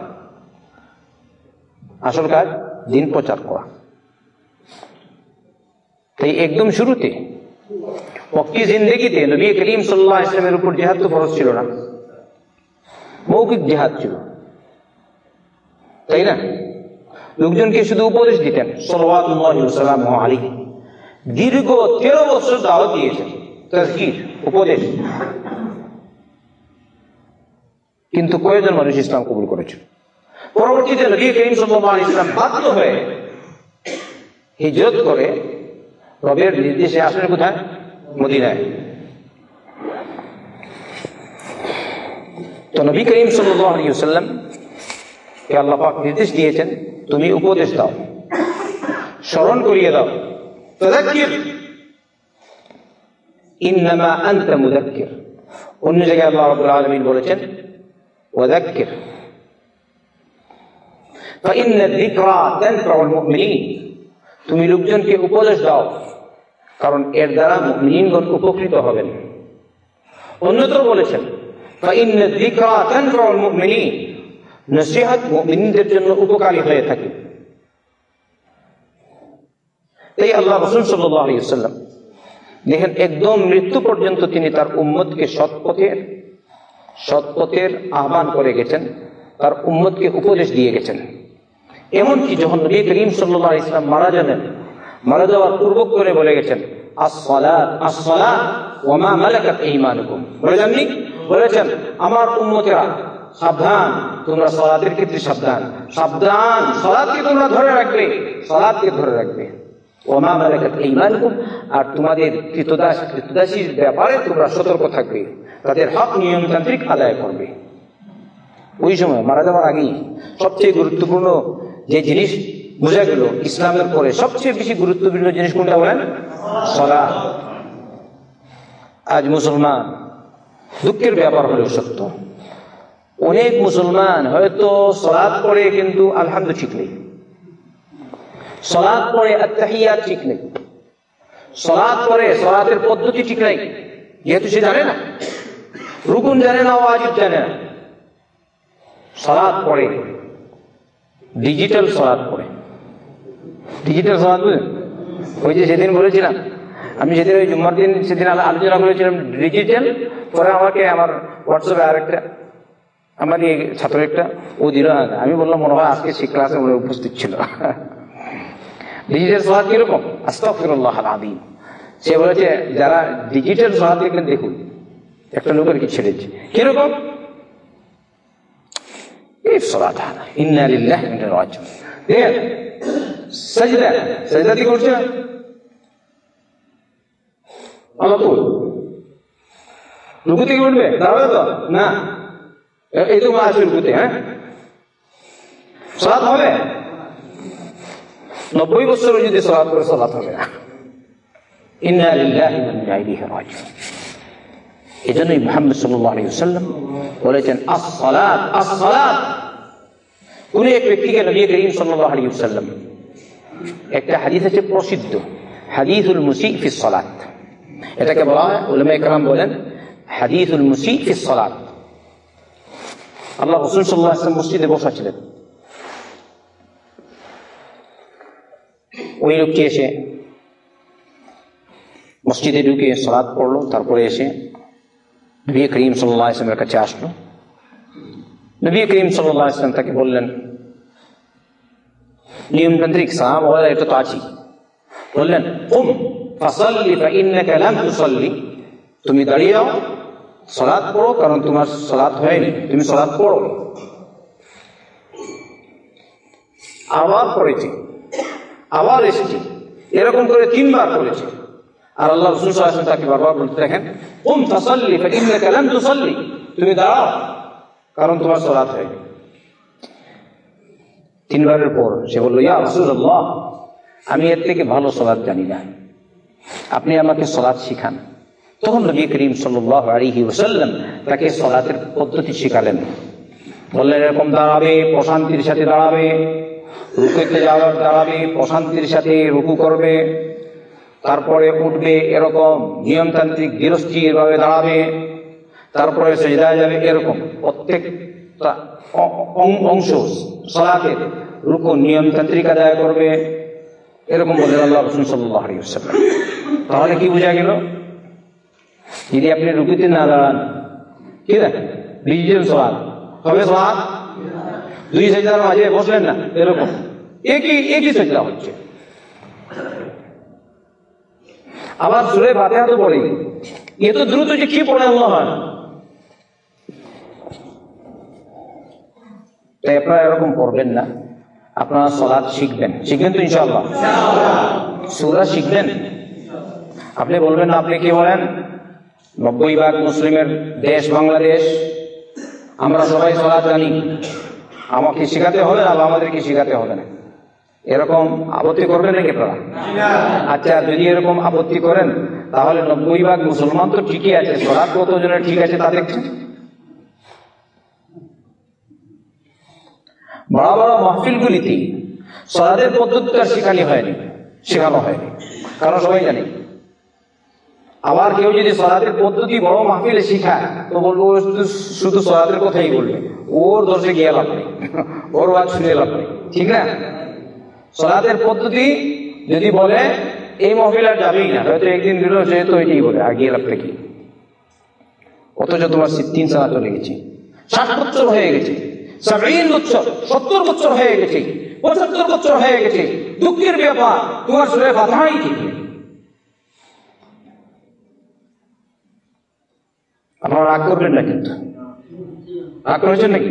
আসল কাজ দিন প্রচার করা। তাই একদম শুরুতে পক্কি জিন্দগিতে নবী করিম সাল্লাহ ইসলামের উপর জেহাদ তো ফরজ ছিল না। মৌখিক জেহাদ ছিল। তাই না? লোকজনকে শুধু উপদেশ দিতেন সাল্লাম আলী দীর্ঘ তেরো বছর দাওয়াত দিয়েছেন তসগির উপদেশ। কিন্তু কয়েকজন মানুষ ইসলাম কবুল করেছে পরবর্তীতে নবী করিম সাল্লাহ ইসলাম বাধ্য হয়ে হিজরত করে রবের নির্দেশে আসলেন কোথায়? মদিনায়। তো নবী করিম সাল্লাম কে আল্লাহ পাক নির্দেশ দিয়েছেন, তুমি উপদেশ দাও, স্মরণ করিয়ে দাও, তদাক্কির ইন্নামা আনতা মুদাক্কির অন্য জায়গায় আল্লাহ রাব্বুল আলামিন বলেছেন ওয়াদাক্কির فإن الذكرى تنفع المؤمنين তুমি লোকজনকে উপদেশ দাও কারণ এর দ্বারা মুমিনগণ উপকৃত হবেন অন্যত্র বলেছেন فإن الذكرى تنفع المؤمنين নসিহত মুমিনদের জন্য উপকারী হয়ে থাকে তাই আল্লাহ রসুল সাল্লাল্লাহু আলাইহি ওয়াসাল্লাম দেখেন, একদম মৃত্যু পর্যন্ত তিনি তার উম্মতকে সৎপথের সৎপথের আহ্বান করে গেছেন, তার উম্মতকে উপদেশ দিয়ে গেছেন। এমনকি যখন নবী করিম সাল্লাহ ইসলাম মারা যাবেন, মারা যাওয়ার পূর্বক করে বলে গেছেন বলেছেন আমার উন্মতেরা সাবধান, তোমরা সলাতের ক্ষেত্রে সাবধান। সাবধান সলাদকে তোমরা ধরে রাখবে সলাদকে ধরে রাখবে। ওমা মালাকাত ঈমানুকুম আর তোমাদের কৃতদাস কৃতদাসীর ব্যাপারে তোমরা সতর্ক থাকবে। তাদের হক নিয়মতান্ত্রিক আদায় করবে। ওই সময় মারা যাওয়ার আগেই সবচেয়ে গুরুত্বপূর্ণ যে জিনিস বোঝা গেল, ইসলামের পরে সবচেয়ে বেশি গুরুত্বপূর্ণ জিনিস কোনটা বলেন? সলা আজ মুসলমান, দুঃখের ব্যাপার হলেও সত্য। অনেক মুসলমান হয়তো সলাদ পড়ে কিন্তু আলহামদু ঠিক নেই। সলাদ পড়ে আত্মাহিয়াত ঠিক নেই। সলাদ পড়ে সলাতের পদ্ধতি ঠিক নেই। যেহেতু সে জানে না। রুকুন জানে না, ওয়াজিব জানে না। সলাদ পড়ে। ডিজিটাল সলাদ পড়ে। ডিজিটাল সলাদ বুঝলেন? ওই যে সেদিন বলেছিলাম, আমি সেদিন ওই জুম্মার দিন সেদিন আলোচনা করেছিলাম ডিজিটাল, পরে আমাকে আমার হোয়াটসঅ্যাপে আরেকটা, আমার ছাত্র একটা ও দিল আমি বললাম, মনে হয় আজকে সে ক্লাসে উপস্থিত ছিল। ডিজিটাল সলাদ কিরকম আস্তাফিরুল্লাহ আদিম সে বলেছে যারা ডিজিটাল সলাদ দেখলেন দেখুন একটা লোকের কি ছেড়েছে কিরকম রুকু থেকে উঠবে দাঁড়াবে তো না এই তো আসবে রুকুতে হ্যাঁ সলাদ হবে নব্বই বছর যদি সলাৎ করে সলাৎ হবে না। একটা হাদিস আছে প্রসিদ্ধ, হাদিসুল মুসি ফি এটাকে বলা হয় উলামায়ে কেরাম বলেন, হাদিসুল মুসি ফি সালাত। আল্লাহ রাসূল সাল্লাল্লাহু আলাইহি ওয়াসাল্লাম মসজিদে বসা ছিলেন। ওই লোকটি এসে মসজিদে ঢুকে সালাত পড়ল, তারপরে এসে নবী করিম সাল্লাহ ইসলামের কাছে আসলো। নবী করিম সাল্লাহ ইসলাম তাকে বললেন, নিয়মতান্ত্রিক সাহাব এটা তো আছি বললেন, উম, ফাসাল্লি ফাইন্নাকা লাম তুমি দাঁড়িয়ে যাও, সালাত পড়ো, কারণ তোমার সালাত হয়নি, তুমি সালাত পড়ো। আবার পড়েছি। আবার এসেছি। এরকম করে তিনবার করেছে। আর আল্লাহ রসুল তাকে বারবার বলতে দেখেন উম তাসাল্লি, ফাইন্নাকা লাম তুসাল্লি। তুমি দাঁড়াও, কারণ তোমার সলাৎ হয়ে তিনবারের পর সে বলল, ইয়া রাসূলুল্লাহ, আমি এর থেকে ভালো সলাৎ জানি না। আপনি আমাকে সলাৎ শিখান। তখন নবী করিম সাল্লাল্লাহু আলাইহি ওয়াসাল্লাম তাকে সলাতের পদ্ধতি শিখালেন। বললেন, এরকম দাঁড়াবে, প্রশান্তির সাথে দাঁড়াবে রুকুতে যাওয়ার দাঁড়াবে প্রশান্তির সাথে রুকু করবে, তারপরে উঠবে এরকম নিয়মতান্ত্রিক গৃহস্থী এভাবে দাঁড়াবে, তারপরে সেজদায় যাবে এরকম প্রত্যেকটা অংশ সলাতের রুকু নিয়মতান্ত্রিক আদায় করবে, এরকম বলেন আল্লাহ রসুল সাল্লাহ তাহলে কি বোঝা গেল? যদি আপনি রুকুতে না দাঁড়ান, কি দেখেন? ডিজিটাল সলাদ হবে সলাদ দুই সেজদার মাঝে বসলেন না, এরকম। একই একই সেজদা হচ্ছে। আবার সুরে ফাতিহা তো পড়ে এ তো দ্রুত যে কি পড়ে হয় তাই আপনারা এরকম করবেন না। আপনারা সলাদ শিখবেন। শিখবেন তো ইনশাআল্লাহ। সুরা শিখবেন? আপনি বলবেন না আপনি কি বলেন? নব্বই ভাগ মুসলিমের দেশ বাংলাদেশ। আমরা সবাই সলাদ জানি। আমাকে শেখাতে হবে না বা আমাদেরকে শেখাতে হবে না। এরকম আপত্তি করবেন নাকি আপনারা? আচ্ছা যদি এরকম আপত্তি করেন, তাহলে নব্বই ভাগ মুসলমান তো ঠিকই আছে। সলাদ কতজনের ঠিক আছে তা দেখছেন? বড় বড় মাহফিলগুলিতে সলাদের পদ্ধতিটা শেখানি হয়নি, শেখানো হয়নি। কারণ সবাই জানে, আবার কেউ যদি সলাতের পদ্ধতি বড় মাহফিলে শিখায়, তো বলব শুধু- সলাতের কথাই বলবে। ওর দোষে গিয়ে লাভ নেই, ওর ওয়াজ শুনে লাভ নেই। ঠিক না? সলাতের পদ্ধতি যদি বলে এই মহিলা যাবেই না হয়তো একদিন দিল সে তো এটাই বলে আর গিয়ে লাভটা কি অথচ তোমার তিন সালা চলে গেছে। ষাট বছর হয়ে গেছে। সাবিন বছর সত্তর বছর হয়ে গেছে। পঁচাত্তর বছর হয়ে গেছে। দুঃখের ব্যাপার তোমার সুরে বাধাই ঠিক নেই। আপনারা রাগ করবেন না কিন্তু। রাগ করেছেন নাকি?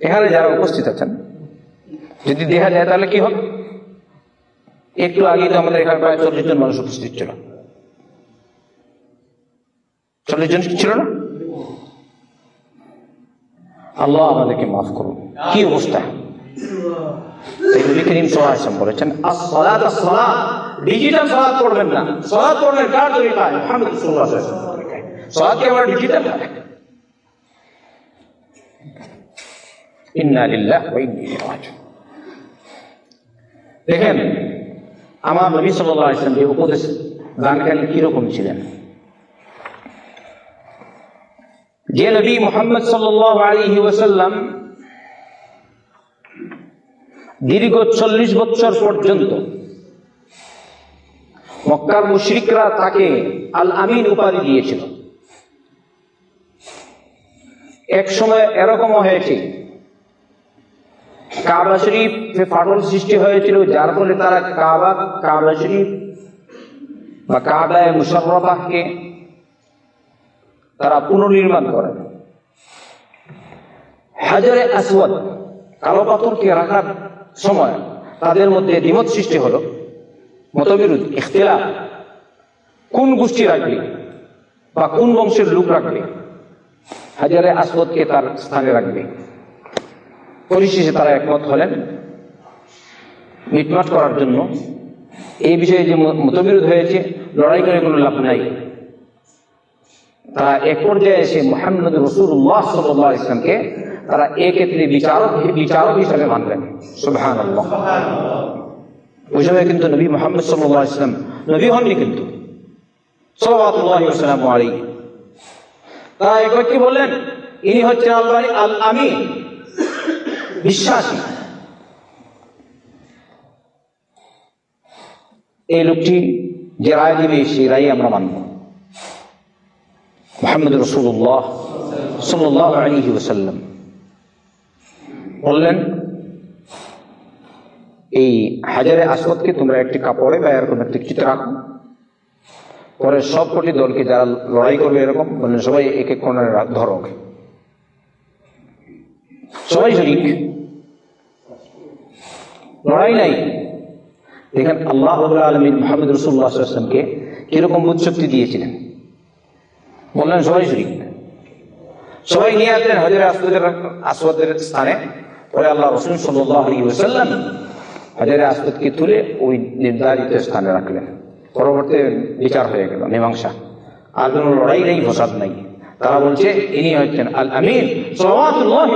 এখানে যারা উপস্থিত আছেন যদি দেখা যায় তাহলে কি হবে? একটু আগে তো আমাদের এখানে প্রায় চল্লিশ জন মানুষ উপস্থিত ছিল। চল্লিশ জন ছিল না? আল্লাহ আমাদেরকে মাফ করুন। কি অবস্থা? বলেছেন ডিজিটাল ডিজিটাল ইন্না লিল্লাহি ওয়া ইন্না দেখেন, আমার নবী সাল্লাল্লাহু আলাইহি ওয়াসাল্লাম যে উপদেশ দানকারী কীরকম ছিলেন? যে নবী মোহাম্মদ সাল্লাল্লাহু আলাইহি ওয়াসাল্লাম দীর্ঘ চল্লিশ বছর পর্যন্ত মক্কার মুশরিকরা তাকে আল আমিন উপাধি দিয়েছিল। এক সময় এরকমও হয়েছে কাবা শরীফ ফাটল সৃষ্টি হয়েছিল, যার ফলে তারা কাবা কাবা শরীফ বা কাবায় মুশারফাকে তারা পুনর্নির্মাণ করে। হাজারে আসওয়াদ কালো পাথরকে রাখার সময় তাদের মধ্যে দ্বিমত সৃষ্টি হলো। মতবিরোধ, ইখতিলাফ, কোন গোষ্ঠী রাখবে বা কোন বংশের লোক রাখবে? হাজারে আসওয়াদকে তার স্থানে রাখবে। পরিশেষে তারা একমত হলেন মিটমাট করার জন্য। এই বিষয়ে যে মতবিরোধ হয়েছে, লড়াই করে কোনো লাভ নাই। তারা এক পর্যায়ে এসে মোহাম্মদ রসুল্লাহ সাল্লাহ ইসলামকে তারা এক্ষেত্রে বিচারক বিচারক হিসাবে মানলেন। সুবহান ওই সময় কিন্তু নবী মোহাম্মদ সাল্লাহ ইসলাম নবী হননি কিন্তু। তারা এক ব্যক্তি বললেন, ইনি হচ্ছেন আল্লাহ আল আমি বিশ্বাসী। এই লোকটি যে রায় দিবে, সেই রায় আমরা মানব। মোহাম্মদ রসুল্লাহ সাল্লাহ আলী ওসাল্লাম বললেন, এই হাজারে আসওয়াদকে তোমরা একটি কাপড়ে বা এরকম একটি কিছুতে রাখো। পরে সব কটি দলকে যারা লড়াই করবে এরকম, বললেন, সবাই এক এক কোণে ধরো সবাই শরিক লড়াই নাই। দেখেন আল্লাহ আলমিন মোহাম্মদ রসুল্লাহামকে কীরকম বুধ দিয়েছিলেন। বললেন, সবাই শরিক সবাই নিয়ে আসলেন হাজার আসওয়াদের আসওয়াদের স্থানে। পরে আল্লাহ রসুল ওসাল্লাম হাজারে আসওয়াদকে তুলে ওই নির্ধারিত স্থানে রাখলেন। পরবর্তী বিচার হয়ে গেল, মীমাংসা। আর কোনো লড়াই নেই, ফসাদ নাই। তারা বলছে, ইনি হচ্ছেন আল আলাইহি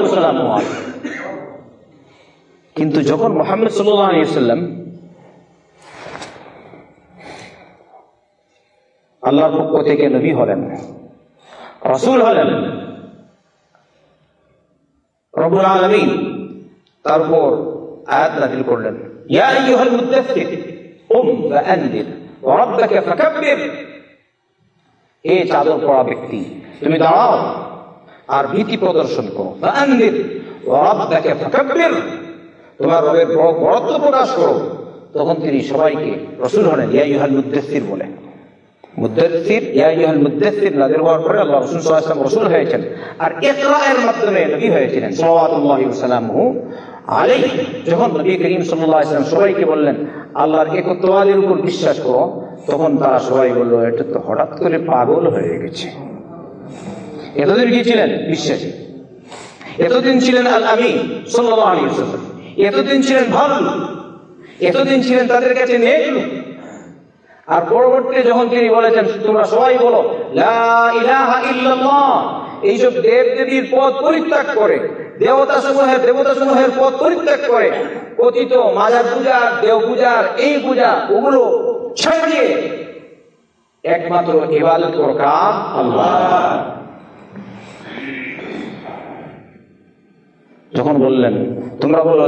ওয়াসাল্লাম কিন্তু যখন মোহাম্মদ ওয়াসাল্লাম আল্লাহর পক্ষ থেকে নবী হলেন, রসুল হলেন রবুল আলমিন তারপর আয়াত নাজিল করলেন চাদর ব্যক্তি, তুমি দাঁড়াও আর ভীতি প্রদর্শন করো তোমার রবের বড় বড়ত্ব প্রকাশ করো তখন তিনি সবাইকে রসুল হলেন, ইয়া আইয়ুহাল মুদ্দাসসির বলে। মুদ্দাসির ইয়া আইয়ুহাল মুদ্দাসির নাযিল হওয়ার পরে আল্লাহ রাসূল ওয়াসাল্লাম রাসূল হয়েছেন। আর এর মাধ্যমে নবী হয়েছিলেন আলাইহি। যখন নবী করিম সাল্লাল্লাহু আলাইহি ওয়াসাল্লাম সবাইকে বললেন, আল্লাহর একত্ববাদের উপর বিশ্বাস করো, তখন তারা সবাই বলল, এটা তো হঠাৎ করে পাগল হয়ে গেছে। এতদিন কি ছিলেন? বিশ্বাসী। এতদিন ছিলেন আল সাল্লাল্লাহু আলাইহি ওয়াসাল্লাম। এতদিন ছিলেন ভালো, এতদিন ছিলেন তাদের কাছে আর পরবর্তীতে যখন তিনি বলেছেন, তোমরা সবাই বলো এইসব দেব দেবীর পদ পরিত্যাগ করে দেবতা সমূহের দেবতা সমূহের পদ পরিত্যাগ করে, কথিত মাজার পূজা দেব পূজার, এই পূজা, ওগুলো ছাড়িয়ে একমাত্র কর কাম আল্লাহ। যখন বললেন, তোমরা বলো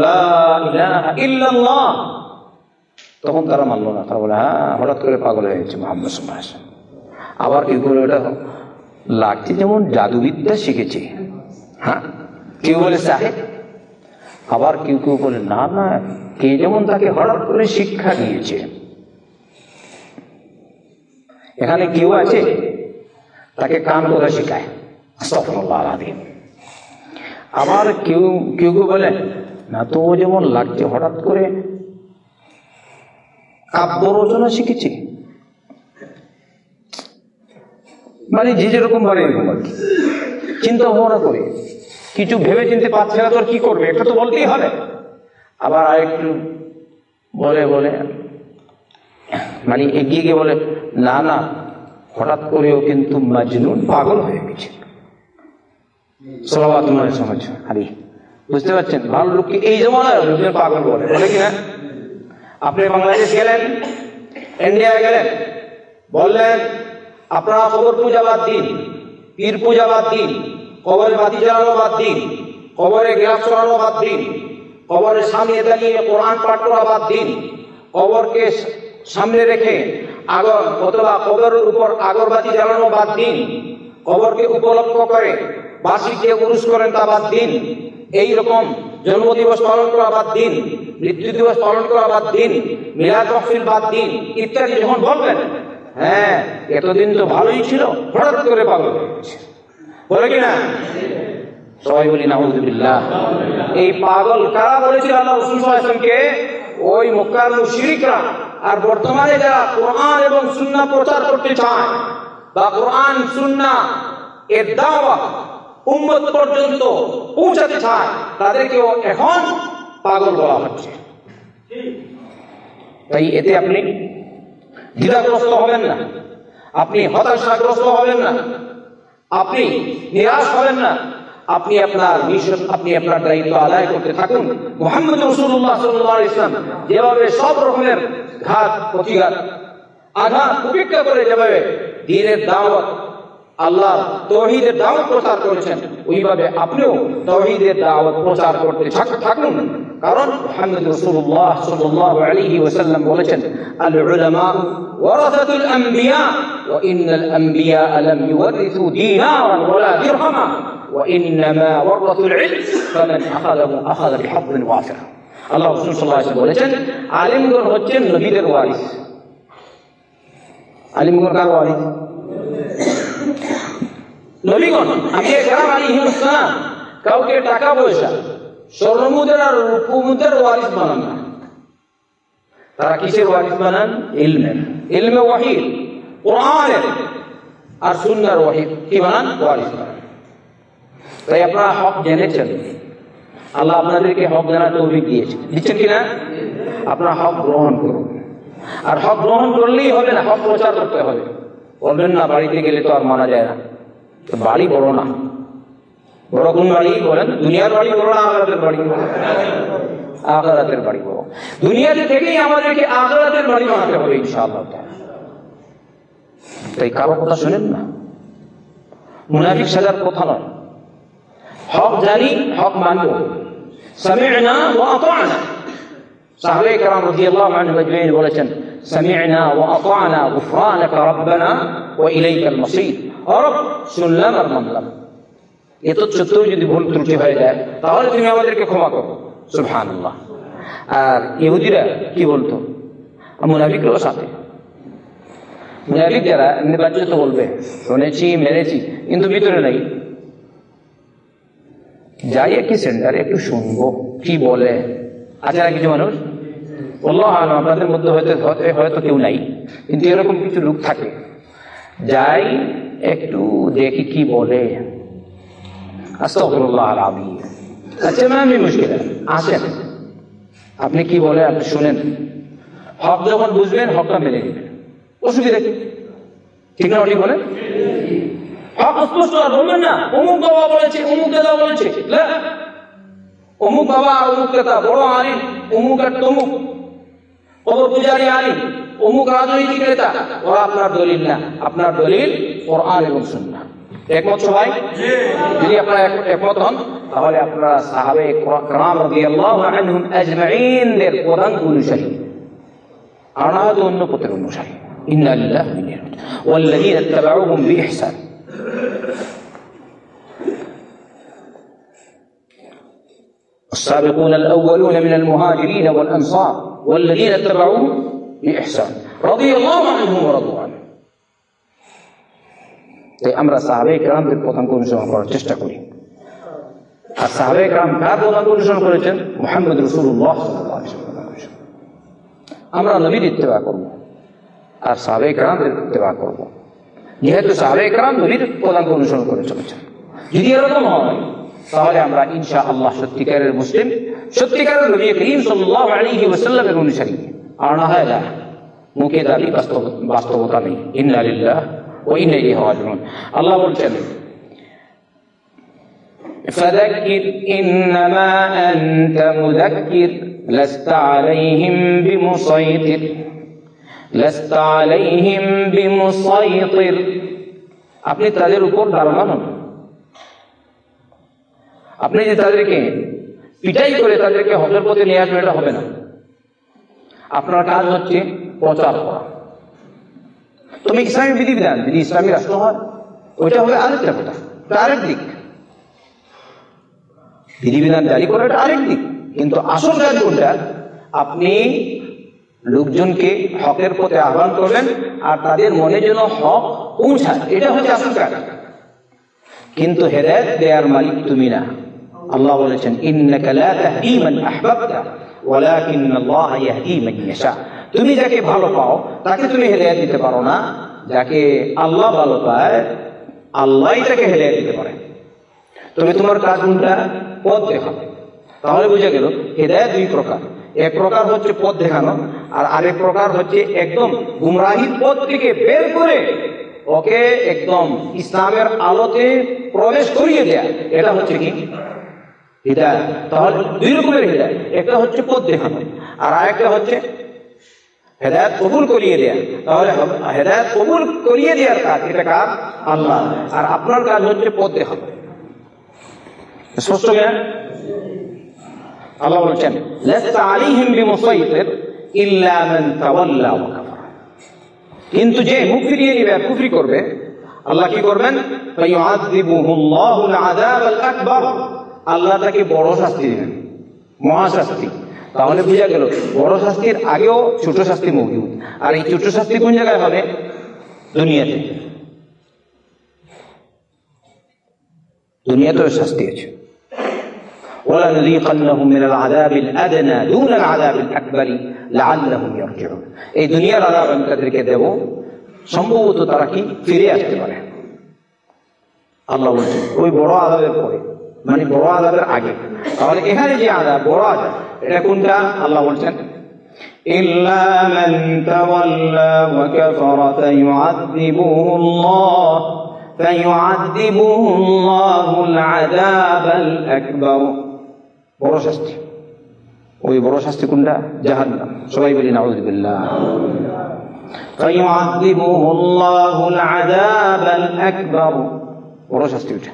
তখন তারা মানলো না। তারা বলে হ্যাঁ হঠাৎ করে পাগল হয়ে গেছে মোহাম্মদ আবার কেউ করে ওটা? লাগছে যেমন জাদুবিদ্যা শিখেছে হ্যাঁ কেউ বলে সাহেব, আবার কেউ কেউ বলে, না না, কে যেমন তাকে হঠাৎ করে শিক্ষা দিয়েছে। এখানে কেউ আছে, তাকে কান করে শেখায়? আস্তাগফিরুল্লাহ আলাদিম আবার কেউ কেউ কেউ বলে, না তো যেমন লাগছে হঠাৎ করে। কাব্য রচনা শিখেছি। মানে যে যেরকম পারে এরকম চিন্তা ভাবনা করে। কিছু ভেবে চিনতে পারছে না তোর কি করবে? এটা তো বলতেই হবে। আবার আরেকটু বলে বলে মানে এগিয়ে গিয়ে বলে, না না, হঠাৎ করেও কিন্তু মাজনুন পাগল হয়ে গেছে। সবাবা তোমার সমাজ আরে বুঝতে পারছেন? ভালো লোককে এই জমানায় লোকজন পাগল বলে বলে কিনা আপনি বাংলাদেশ গেলেন ইন্ডিয়া গেলেন, বললেন, আপনারা কবর পূজা বাদ দিন, পীর পূজা বাদ দিন, কবরে বাতি জ্বালানো বাদ দিন, কবরে গ্লাস চড়ানো বাদ দিন কবরের সামনে দাঁড়িয়ে কোরআন পাঠ করা বাদ দিন, কবরকে সামনে রেখে আগর অথবা কবরের উপর আগরবাতি জ্বালানো বাদ দিন, কবরকে উপলক্ষ করে বার্ষিক যে উরুষ করেন তা বাদ দিন। এই রকম জন্মদিবস পালন করা বাদ দিন মৃত্যু দিবস পালন করা বাদ দিন, মিলাদ মহফিল বাদ দিন, ইত্যাদি যখন বলবেন হ্যাঁ এতদিন তো ভালোই ছিল, হঠাৎ করে পাগল। বলে কি সবাই বলি নাউজুবিল্লাহ এই পাগল কারা বলেছিল আল্লাহ রসুল ওই মক্কার মুশরিকরা। আর বর্তমানে যারা কোরআন এবং সুন্নাহ প্রচার করতে চায় বা কোরআন, সুন্নাহ এর দাওয়া উম্মত পর্যন্ত পৌঁছাতে চায়, তাদেরকেও এখন পাগল বলা হচ্ছে। তাই এতে আপনি দ্বিধাগ্রস্ত হবেন না। আপনি হতাশাগ্রস্ত হবেন না। আপনি নিরাশ হবেন না। আপনি আপনার মিশন, আপনি আপনার দায়িত্ব আদায় করতে থাকুন। মোহাম্মদ রসুল্লাহ সাল্লাহ ইসলাম যেভাবে সব রকমের ঘাত, প্রতিঘাত, আঘাত উপেক্ষা করে যেভাবে দিনের দাওয়াত আল্লাহ তৌহিদের দাওয়াত প্রচার করেছেন ওইভাবে আপনিও তৌহিদের দাওয়াত প্রচার করতে থাকুন কারণ মুহাম্মদ রাসূলুল্লাহ সাল্লাল্লাহু আলাইহি ওয়াসাল্লাম বলেছেন আল উলামা ওয়ারাসাতুল আম্বিয়া ওয়া ইন্নাল আম্বিয়া লাম ইওয়ারিসু দীনারান ওয়ালা দিরহামা وإنما ورثوا العلم فمن أخذه أخذ بحظ وافر আল্লাহ রাসূল সাল্লাল্লাহু আলাইহি ওয়াসাল্লাম বলেছেন আলিমগণ হচ্ছেন নবীদের ওয়ারিস আলিমগণ কার ওয়ারিস নবীগণ কাউকে টাকা পয়সা, স্বর্ণমুদ্রা আর ওয়ারিস বানান না। তারা কিসের ওয়ারিস বানান? ইলমের। ইলমে ওয়াহিদ কোরআনের আর ওয়াহিদ কি বানান? ওয়ারিস বানান। তাই আপনারা হক জেনেছেন। আল্লাহ আপনাদেরকে হক জানার তৌফিক দিয়েছে দিচ্ছেন কিনা? আপনারা হক গ্রহণ করুন। আর হক গ্রহণ করলেই হবে না, হক প্রচার করতে হবে। বলবেন না, বাড়িতে গেলে তো আর মানা যায় না। তো বাড়ি বড় না বড় কোন বাড়ি বলেন দুনিয়ার বাড়ি বড় না আখরাতের বাড়ি বড় আখরাতের বাড়ি বড় দুনিয়াতে থেকেই আমাদেরকে আখরাতের বাড়ি বানাতে হবে ইনশাআল্লাহ তাই কারও কথা শোনেন না মুনাফিক সাজার কথা নয় হক জানি হক মানব সামি'না ওয়া আতা'না সাহাবায়ে কেরাম রাদিয়াল্লাহু আনহুম আজমাইন বলেছেন সামি'না ওয়া আতা'না গুফরানাকা রাব্বানা ওয়া ইলাইকাল মাসীর রব শুনলাম আর মানলাম। এত সত্ত্বেও যদি ভুল ত্রুটি হয়ে যায়, তাহলে তুমি আমাদেরকে ক্ষমা করো। সুবহানাল্লাহ। আর ইহুদিরা কি বলতো? মুনাফিকরাও সাথে। মুনাফিক যারা এমনি বাচ্চা তো বলবে, শুনেছি, মেরেছি, কিন্তু ভিতরে নাই। যাই কি সেন্টারে একটু শুনব, কি বলে। আছে না কিছু মানুষ? বলল আলম, আপনাদের মধ্যে হয়তো হয়তো কেউ নাই, কিন্তু এরকম কিছু লোক থাকে। যাই একটু দেখি কি বলে। আচ্ছা ম্যাম মুশকিল। আসেন। আপনি কি বলে আপনি শুনেন। হক যখন বুঝবেন, হকটা মেনে নেবেন। অসুবিধা কি? ঠিক না ঠিক বলেন? হক স্পষ্ট আর বলবেন না। অমুক বাবা বলেছে, অমুক দাদা বলেছে। অমুক বাবা অমুক দাদা বড় আলিম, অমুক আর তমুক। কবর পূজারী আলিম। অমুক রাজনৈতিক নেতা ওরা আপনার দলিল না আপনার দলিল কোরআন এবং সুন্না একমত সবাই যদি আপনারা এক- একমত হন তাহলে আপনারা সাহাবে کرام রাদিয়াল্লাহু আনহুম আজমাইনদের প্রধান অনুসারী আর না হয়তো অন্য পথের অনুসারী ইন্না লিল্লাহি ওয়া ইন্না ইলাইহি রাজিউন والذين اتبعوهم بإحسان السابقون الأولون من المهاجرين والأنصار والذين اتبعوهم بإحسان رضي الله عنهم ورضوا عنه তাই আমরা সাহাবে ক্রামদের প্রধান অনুসরণ করার চেষ্টা করি আর সাহাবে ক্রাম কার প্রধান অনুসরণ করেছেন মোহাম্মদ রসুল্লাহ আমরা নবীর ইত্তেবা করব আর সাহাবে ক্রামদের ইত্তেবা করব যেহেতু সাহাবে ক্রাম নবীর প্রধান অনুসরণ করে চলেছেন যদি এরকম হয় তাহলে আমরা ইনশা আল্লাহ সত্যিকারের মুসলিম সত্যিকারের নবী করিম সাল্লাল্লাহু আলাইহি ওয়াসাল্লামের অনুসারী আর না হয় না মুখে দাবি বাস্তব বাস্তবতা নেই ইন্না লিল্লাহ ওয়া ইন্না ইলাইহি রাজিউন আল্লাহ বলছেন فذكر إنما أنت مذكر لست عليهم بمسيطر لست عليهم بمسيطر আপনি তাদের উপর দাঁড়ানো হন আপনি যে তাদেরকে পিটাই করে তাদেরকে হকের পথে নিয়ে আসবেন এটা হবে না আপনার কাজ হচ্ছে প্রচার করা। তুমি ইসলামী বিধিবিধান যদি ইসলামী রাষ্ট্র হয়, ওইটা হবে আরেকটা কথা আরেক দিক। বিধিবিধান জারি করা এটা আরেক দিক, কিন্তু আসল কাজ কোনটা? আপনি লোকজনকে হকের পথে আহ্বান করবেন আর তাদের মনে যেন হক পৌঁছায়, এটা হচ্ছে আসল কাজ। কিন্তু হেদায়ত দেয়ার মালিক তুমি না। আল্লাহ বলেছেন, ইন্নাকা লা তাহদি মান আহবাবতা। আল্লাহ তুমি যাকে ভালো পাও, তাকে তুমি হেদায়েত দিতে পারো না। যাকে আল্লাহ ভালো পায়, আল্লাহই তাকে হেদায়েত দিতে পারে। তবে তোমার কাজ কোনটা? পথ দেখাবে তাহলে বুঝে গেল, হেদায়ত দুই প্রকার। এক প্রকার হচ্ছে পথ দেখানো, আর আরেক প্রকার হচ্ছে একদম গুমরাহির পথ থেকে বের করে ওকে একদম ইসলামের আলোতে প্রবেশ করিয়ে দেয়া। এটা হচ্ছে কি? হৃদয়। তাহলে দুই রকমের একটা হচ্ছে পথ দেখানো আর আরেকটা হচ্ছে হেদায়ত কবুল করিয়ে দেয়া। তাহলে হেদায়ত কবুল করিয়ে দেওয়ার কাজ। এটা কাজ আল্লাহ। আর আপনার কাজ হচ্ছে পথ দেখানো কিন্তু যে মুখ ফিরিয়ে নিবে কুফরি করবে, আল্লাহ কি করবেন? আল্লাহ তাকে বড় শাস্তি দিবেন মহাশাস্তি তাহলে বুঝা গেল বড় শাস্তির আগেও ছোট শাস্তি মৌজুদ আর এই ছোট শাস্তি কোন জায়গায় হবে দুনিয়াতে দুনিয়াতেও শাস্তি আছে ولنذيقنهم من العذاب الأدنى دون العذاب الأكبر لعلهم يرجعون এই দুনিয়ার আযাব আমি তাদেরকে দেব সম্ভবত তারা কি ফিরে আসতে পারে আল্লাহ বলছেন ওই বড় আযাবের পরে মানে বড় আজাবের আগে তাহলে এখানে যে আজাব বড় আজাব এটা কোনটা আল্লাহ বলছেন إلا من تولى وكفر فيعذبه الله فيعذبه الله العذاب الأكبر বড় শাস্তি ওই বড় শাস্তি কোনটা জাহান্নাম সবাই বলি নাউযুবিল্লাহ فيعذبه الله العذاب الأكبر বড় শাস্তি ওটা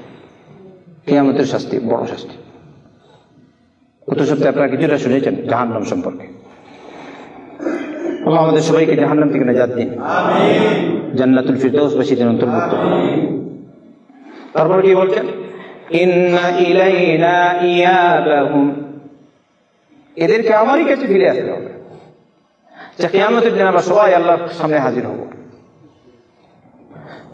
কিয়ামতের শাস্তি বড় শাস্তি। গত সপ্তাহে আপনারা কিছুটা শুনেছেন জাহান্নাম সম্পর্কে। আল্লাহ আমাদের সবাইকে জাহান্নাম থেকে নাজাত দিন। জান্নাতুল ফিরদৌস বাসীদের অন্তর্ভুক্ত। তারপর কি বলছেন? ইন্না ইলাইনা ইয়াবাহুম। এদেরকে আমারই কাছে ফিরে আসতে হবে। যে কিয়ামতের দিন আমরা সবাই আল্লাহর সামনে হাজির হব।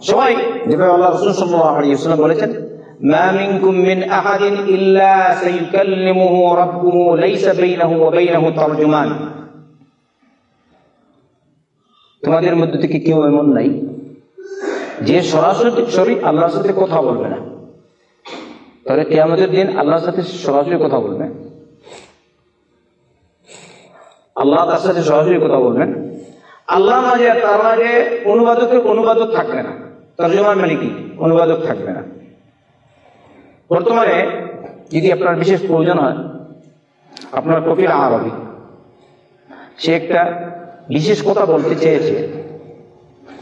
সবাই যেভাবে আল্লাহ রসুল ওয়াসাল্লাম বলেছেন ما منكم من أحد إلا سيكلمه ربه ليس بينه وبينه ترجمان তোমাদের মধ্যে থেকে কেউ এমন নাই যে সরাসরি আল্লাহর সাথে কথা বলবে না তাহলে কেয়ামতের দিন আল্লাহর সাথে সরাসরি কথা বলবে আল্লাহ তার সাথে সরাসরি কথা বলবেন আল্লাহ মাঝে তার মাঝে অনুবাদকের অনুবাদক থাকবে না তর্জমান মানে কি অনুবাদক থাকবে না বর্তমানে যদি আপনার বিশেষ প্রয়োজন হয়, আপনার কপিল আরবি। সে একটা বিশেষ কথা বলতে চেয়েছে,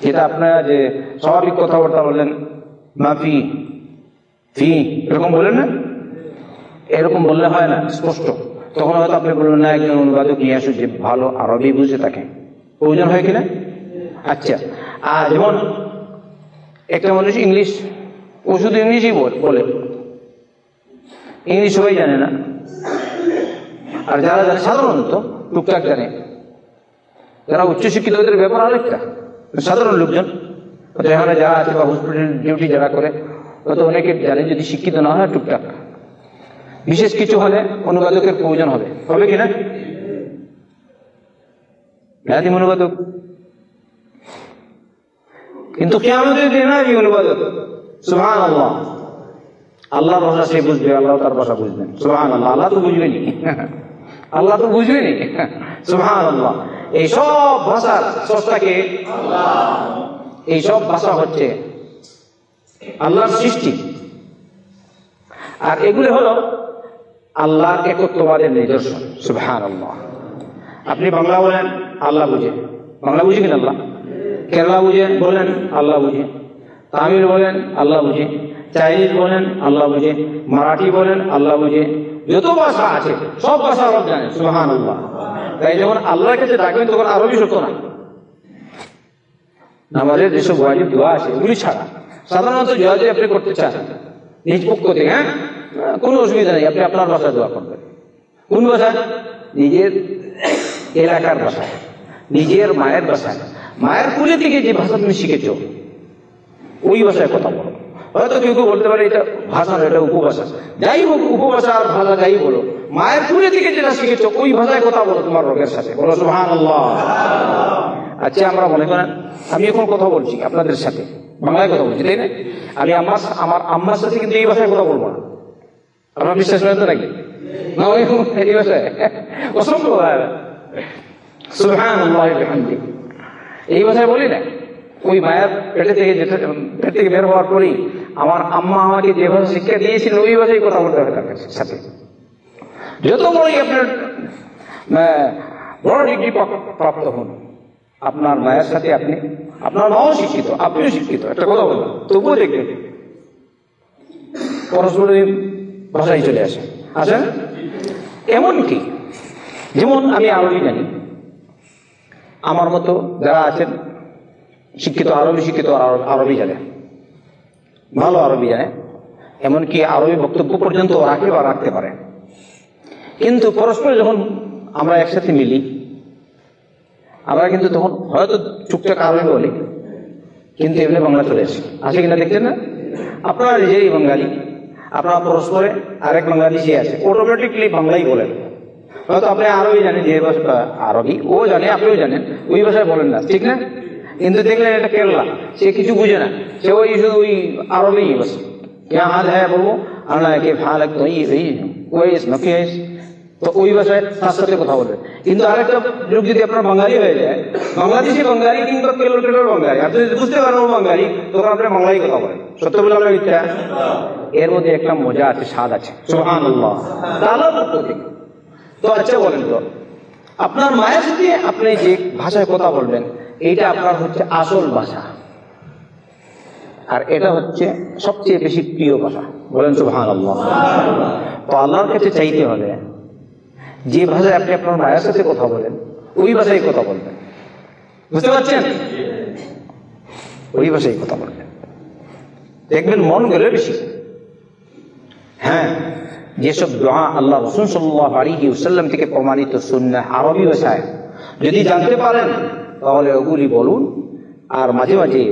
যেটা আপনারা যে স্বাভাবিক কথাবার্তা বললেন মাফি ফি এরকম বলেন না? এরকম বললে হয় না, স্পষ্ট। তখন হয়তো আপনি বলবেন না, একজন অনুবাদক নিয়ে আসুন যে ভালো আরবি বুঝে থাকে প্রয়োজন হয় কিনা? আচ্ছা আর যেমন একটা মানুষ ইংলিশ, ও শুধু ইংলিশই বলে। ইংলিশ সবাই জানে না। আর যারা সাধারণত টুকটাক জানে। যারা উচ্চশিক্ষিত ওদের ব্যাপার আরেকটা। সাধারণ লোকজন যারা আছে, বা হসপিটাল ডিউটি যারা করে, হয়তো অনেকে জানে যদি শিক্ষিত না হয় টুকটাক। বিশেষ কিছু হলে অনুবাদকের প্রয়োজন হবে। হবে কিনা জাতিম অনুবাদক। কিন্তু কেমন দিন আমি অনুবাদক? আল্লাহ আল্লাহর ভাষা সে বুঝবে, আল্লাহ তার ভাষা বুঝবেন। সুহান আল্লাহ আল্লাহ তো বুঝবেনি। আল্লাহ তো বুঝবেনি। সুহান আল্লাহ এই সব ভাষার স্রষ্টাকে এই সব ভাষা হচ্ছে আল্লাহর সৃষ্টি। আর এগুলি হলো আল্লাহর একত্ববাদের নিদর্শন। আল্লাহ আপনি বাংলা বলেন, আল্লাহ বুঝে। বাংলা বুঝে কিনা আল্লাহ? কেরালা বুঝে, বলেন, আল্লাহ বুঝে। তামিল বলেন, আল্লাহ বুঝে। চাইনিজ বলেন, আল্লাহ বুঝে, মারাঠি বলেন, আল্লাহ বুঝে, যত ভাষা আছে, সব ভাষা রব জানে আল্লাহ তাই যখন আল্লাহর কাছে ডাকবেন, তখন আরবি সত্য না আমাদের যেসব ওয়াজিব দোয়া আছে এগুলি ছাড়া। সাধারণত দোয়া যদি আপনি করতে চান, নিজ পক্ষ থেকে হ্যাঁ? কোনো অসুবিধা নেই, আপনি আপনার ভাষায় দোয়া করবেন। কোন ভাষায় নিজের এলাকার ভাষায় নিজের মায়ের ভাষায় মায়ের কুলে থেকে যে ভাষা তুমি শিখেছ, ওই ভাষায় কথা বলো। হয়তো কেউ কেউ বলতে পারে এটা ভাষা না এটা উপভাষা। যাই হোক, উপভাষা আর ভাষা যাই বলো। মায়ের কুলে থেকে যেটা শিখেছ, ওই ভাষায় কথা বলো তোমার রোগের সাথে। বলো সুহান আচ্ছা আমরা মনে করেন, আমি এখন কথা বলছি আপনাদের সাথে। বাংলায় কথা বলছি, তাই না? আমি আমার আমার আম্মার সাথে কিন্তু এই ভাষায় কথা বলব না। আপনার বিশ্বাস করেন তো নাকি? না, ওই অসম্ভব সুহান এই ভাষায় বলি না। ওই মায়ের পেটে থেকে যেটা পেট থেকে বের হওয়ার পরেই আমার আম্মা আমাকে যেভাবে শিক্ষা দিয়েছিলেন ওই ভাষায় কথা বলতে হবে তার সাথে। যত বড়ই আপনার বড় ডিগ্রি প্রাপ্ত হন, আপনার মায়ের সাথে আপনি, আপনার মাও শিক্ষিত, আপনিও শিক্ষিত, একটা কথা বলবেন তবুও দেখবেন, পরস্পরের ভাষায় চলে আসে। আসেন এমনকি, যেমন আমি আরবি জানি, আমার মতো যারা আছেন শিক্ষিত আরবি শিক্ষিত আরবি জানে। ভালো আরবি জানে। এমনকি আরবি বক্তব্য পর্যন্ত রাখে বা রাখতে পারে। কিন্তু পরস্পর যখন আমরা একসাথে মিলি, আমরা কিন্তু তখন হয়তো টুকটাক আরবি বলি, কিন্তু এমনি বাংলা চলে আসে। আসে কিনা দেখছেন না? আপনারা নিজেই বাঙালি। আপনারা পরস্পরে আরেক বাঙালি যে আছে। অটোমেটিকলি বাংলাই বলেন। হয়তো আপনি আরবি জানেন, যে ভাষা আরবি, ও জানে, আপনিও জানেন, ওই ভাষায় বলেন না। ঠিক না? কিন্তু দেখলেন এটা কেরলা। সে কিছু বুঝে না। সে ওই শুধু ওই আরবি বস। ইয়া হাত হ্যাঁ বলব? কে তো ওই ভাষায় তার সাথে কথা যদি আপনার হয়ে যায় আপনি যদি বুঝতে পারেন বাঙালি কথা বলে আমরা এর মধ্যে একটা মজা আছে, স্বাদ আছে। তো আচ্ছা বলেন তো, আপনার মায়ের সাথে আপনি যে ভাষায় কথা বলবেন এইটা আপনার হচ্ছে আসল ভাষা। আর এটা হচ্ছে সবচেয়ে বেশি প্রিয় ভাষা। বলেন আল্লাহ তো আল্লাহর কাছে চাইতে হবে যে ভাষায় আপনি আপনার মায়ের সাথে কথা বলেন, ওই ভাষায় কথা বলবেন। বুঝতে পারছেন? ওই ভাষায় কথা বলবেন। দেখবেন মন গেলে বেশি। হ্যাঁ যেসব দোয়া আল্লাহ রসুন সাল্লাহ ওসাল্লাম থেকে প্রমাণিত সুন্না আরবি ভাষায়, যদি জানতে পারেন তাহলে ওগুলি বলুন। আর মাঝে মাঝে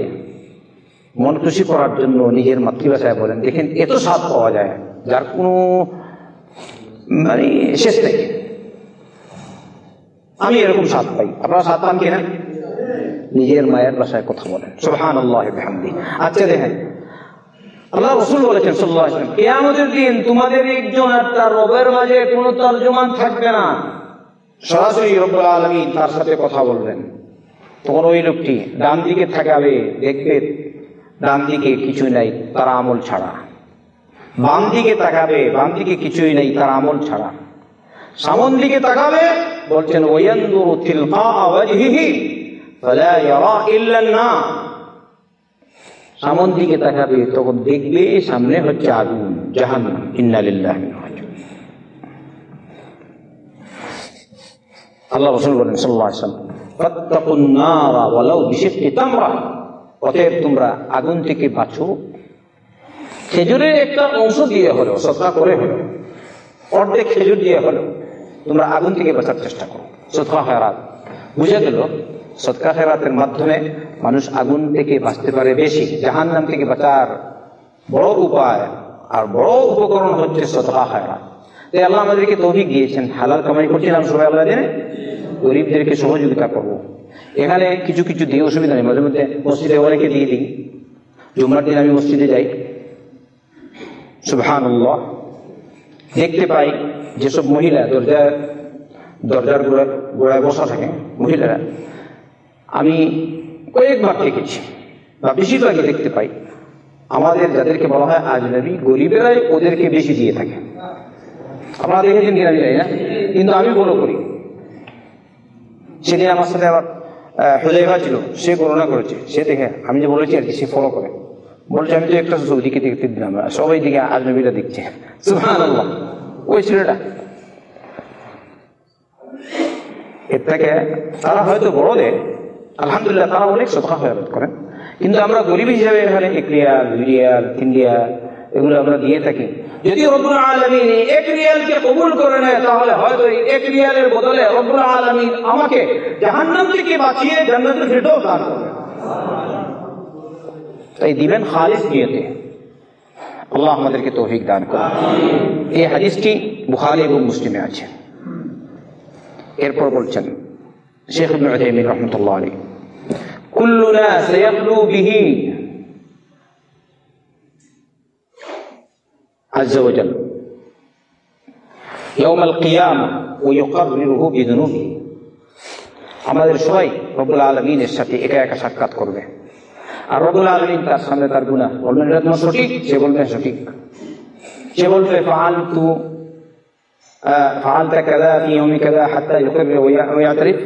মন খুশি করার জন্য নিজের মাতৃভাষায় বলেন। দেখেন এত স্বাদ পাওয়া যায়, যার কোনো মানে শেষ নেই। আমি এরকম স্বাদ পাই। আপনারা স্বাদ পান কিনা? নিজের মায়ের ভাষায় কথা বলেন। সোহান আল্লাহ আচ্ছা দেখেন, আল্লাহ রসুল বলেছেন কেয়ামতের দিন তোমাদের একজন আর তার রবের মাঝে কোন তর্জমান থাকবে না। সরাসরি রব্বুল আলমী তার সাথে কথা বলবেন। তখন ওই লোকটি ডান দিকে থাকাবে দেখবে ডান দিকে কিছুই নাই, তার আমল ছাড়া। বাম দিকে তাকাবে, বাম দিকে কিছুই নেই, তার আমল ছাড়া। সামন দিকে তাকাবে, বলছেন না সামন দিকে তাকাবে, তখন দেখবে সামনে হচ্ছে আগুন, জাহান্নাম ইন্নালিল্লাহ আল্লাহ রসুল বলেন সাল্লাহ ফাত্তাকুন তামরা। আগুন থেকে বাঁচো। খেজুরের একটা অংশ দিয়ে হলো সৎকা করে হলো অর্ধেক খেজুর দিয়ে হলো তোমরা আগুন থেকে বাঁচার চেষ্টা করো। সৎকা খেরাত বুঝে গেল? সৎকা খেরাতের মাধ্যমে মানুষ আগুন থেকে বাঁচতে পারে বেশি জাহান নাম থেকে বাঁচার বড় উপায় আর বড় উপকরণ হচ্ছে সৎকা তাই আল্লাহ আমাদেরকে তৌফিক দিয়েছেন। হালাল কামাই করছিলাম সবাই আল্লাহ জানে? গরিবদেরকে সহযোগিতা করব। এখানে কিছু কিছু দিয়ে অসুবিধা নেই, মাঝে মধ্যে মসজিদে অনেকে দিয়ে দিই। জুমার দিন আমি মসজিদে যাই। সুবহান দেখতে পাই যেসব মহিলা দরজার দরজার গোড়ায় গোড়ায় বসা থাকে, মহিলারা। আমি কয়েকবার দেখেছি বা বেশিরভাগই দেখতে পাই। আমাদের যাদেরকে বলা হয় আজ আজনবী, গরিবেরাই ওদেরকে বেশি দিয়ে থাকে। আপনারা দেখেছেন কিনা জানি না। কিন্তু আমি বলো করি। সেদিন আমার সাথে আবার হুজাইফা ছিল, সে করোনা করেছে। সে দেখে আমি যে বলেছি আর কি, সে ফলো করে। বলছে, আমি তো একটা সৌদিকে দেখতে দিলাম সবাই দিকে আজনবীরা দেখছে। ওই ছেলেটা। এর থেকে তারা হয়তো বড় দেয় আলহামদুলিল্লাহ তারা অনেক সফা হয়ে করেন। কিন্তু আমরা গরিব হিসাবে এখানে এক রিয়াল দুই রিয়াল তিন রিয়াল এগুলো আমরা দিয়ে থাকি। যদি রব্বুল আলমিন এক রিয়ালকে কবুল করে নেয় তাহলে হয়তো এই এক রিয়ালের বদলে রব্বুল আলমিন আমাকে জাহান্নাম থেকে বাঁচিয়ে জান্নাতের ফেটেও দান করবে। তাই দিবেন খালিস নিয়তে। আল্লাহ আমাদেরকে তৌফিক দান করুন। এই হাদিসটি বুখারি এবং মুসলিমে আছে। এরপর বলছেন শেখ ইবনে উথাইমিন রাহমাতুল্লাহ আলাইহি। কুল্লুনা সায়াখলু বিহি عز وجل يوم القيامة ويقرره بذنوبه আমাদের সবাই রব্বুল আলমিনের সাথে একা একা সাক্ষাৎ করবে আর রব্বুল আলমিন তার সামনে তার গুণা বলবেন এটা তোমার সঠিক সে বলবে সঠিক সে বলবে ফালতু ফালতা কাদা ফি ইয়াউমি কাদা হাত্তা ইউকির ওয়া ইয়াতরিফ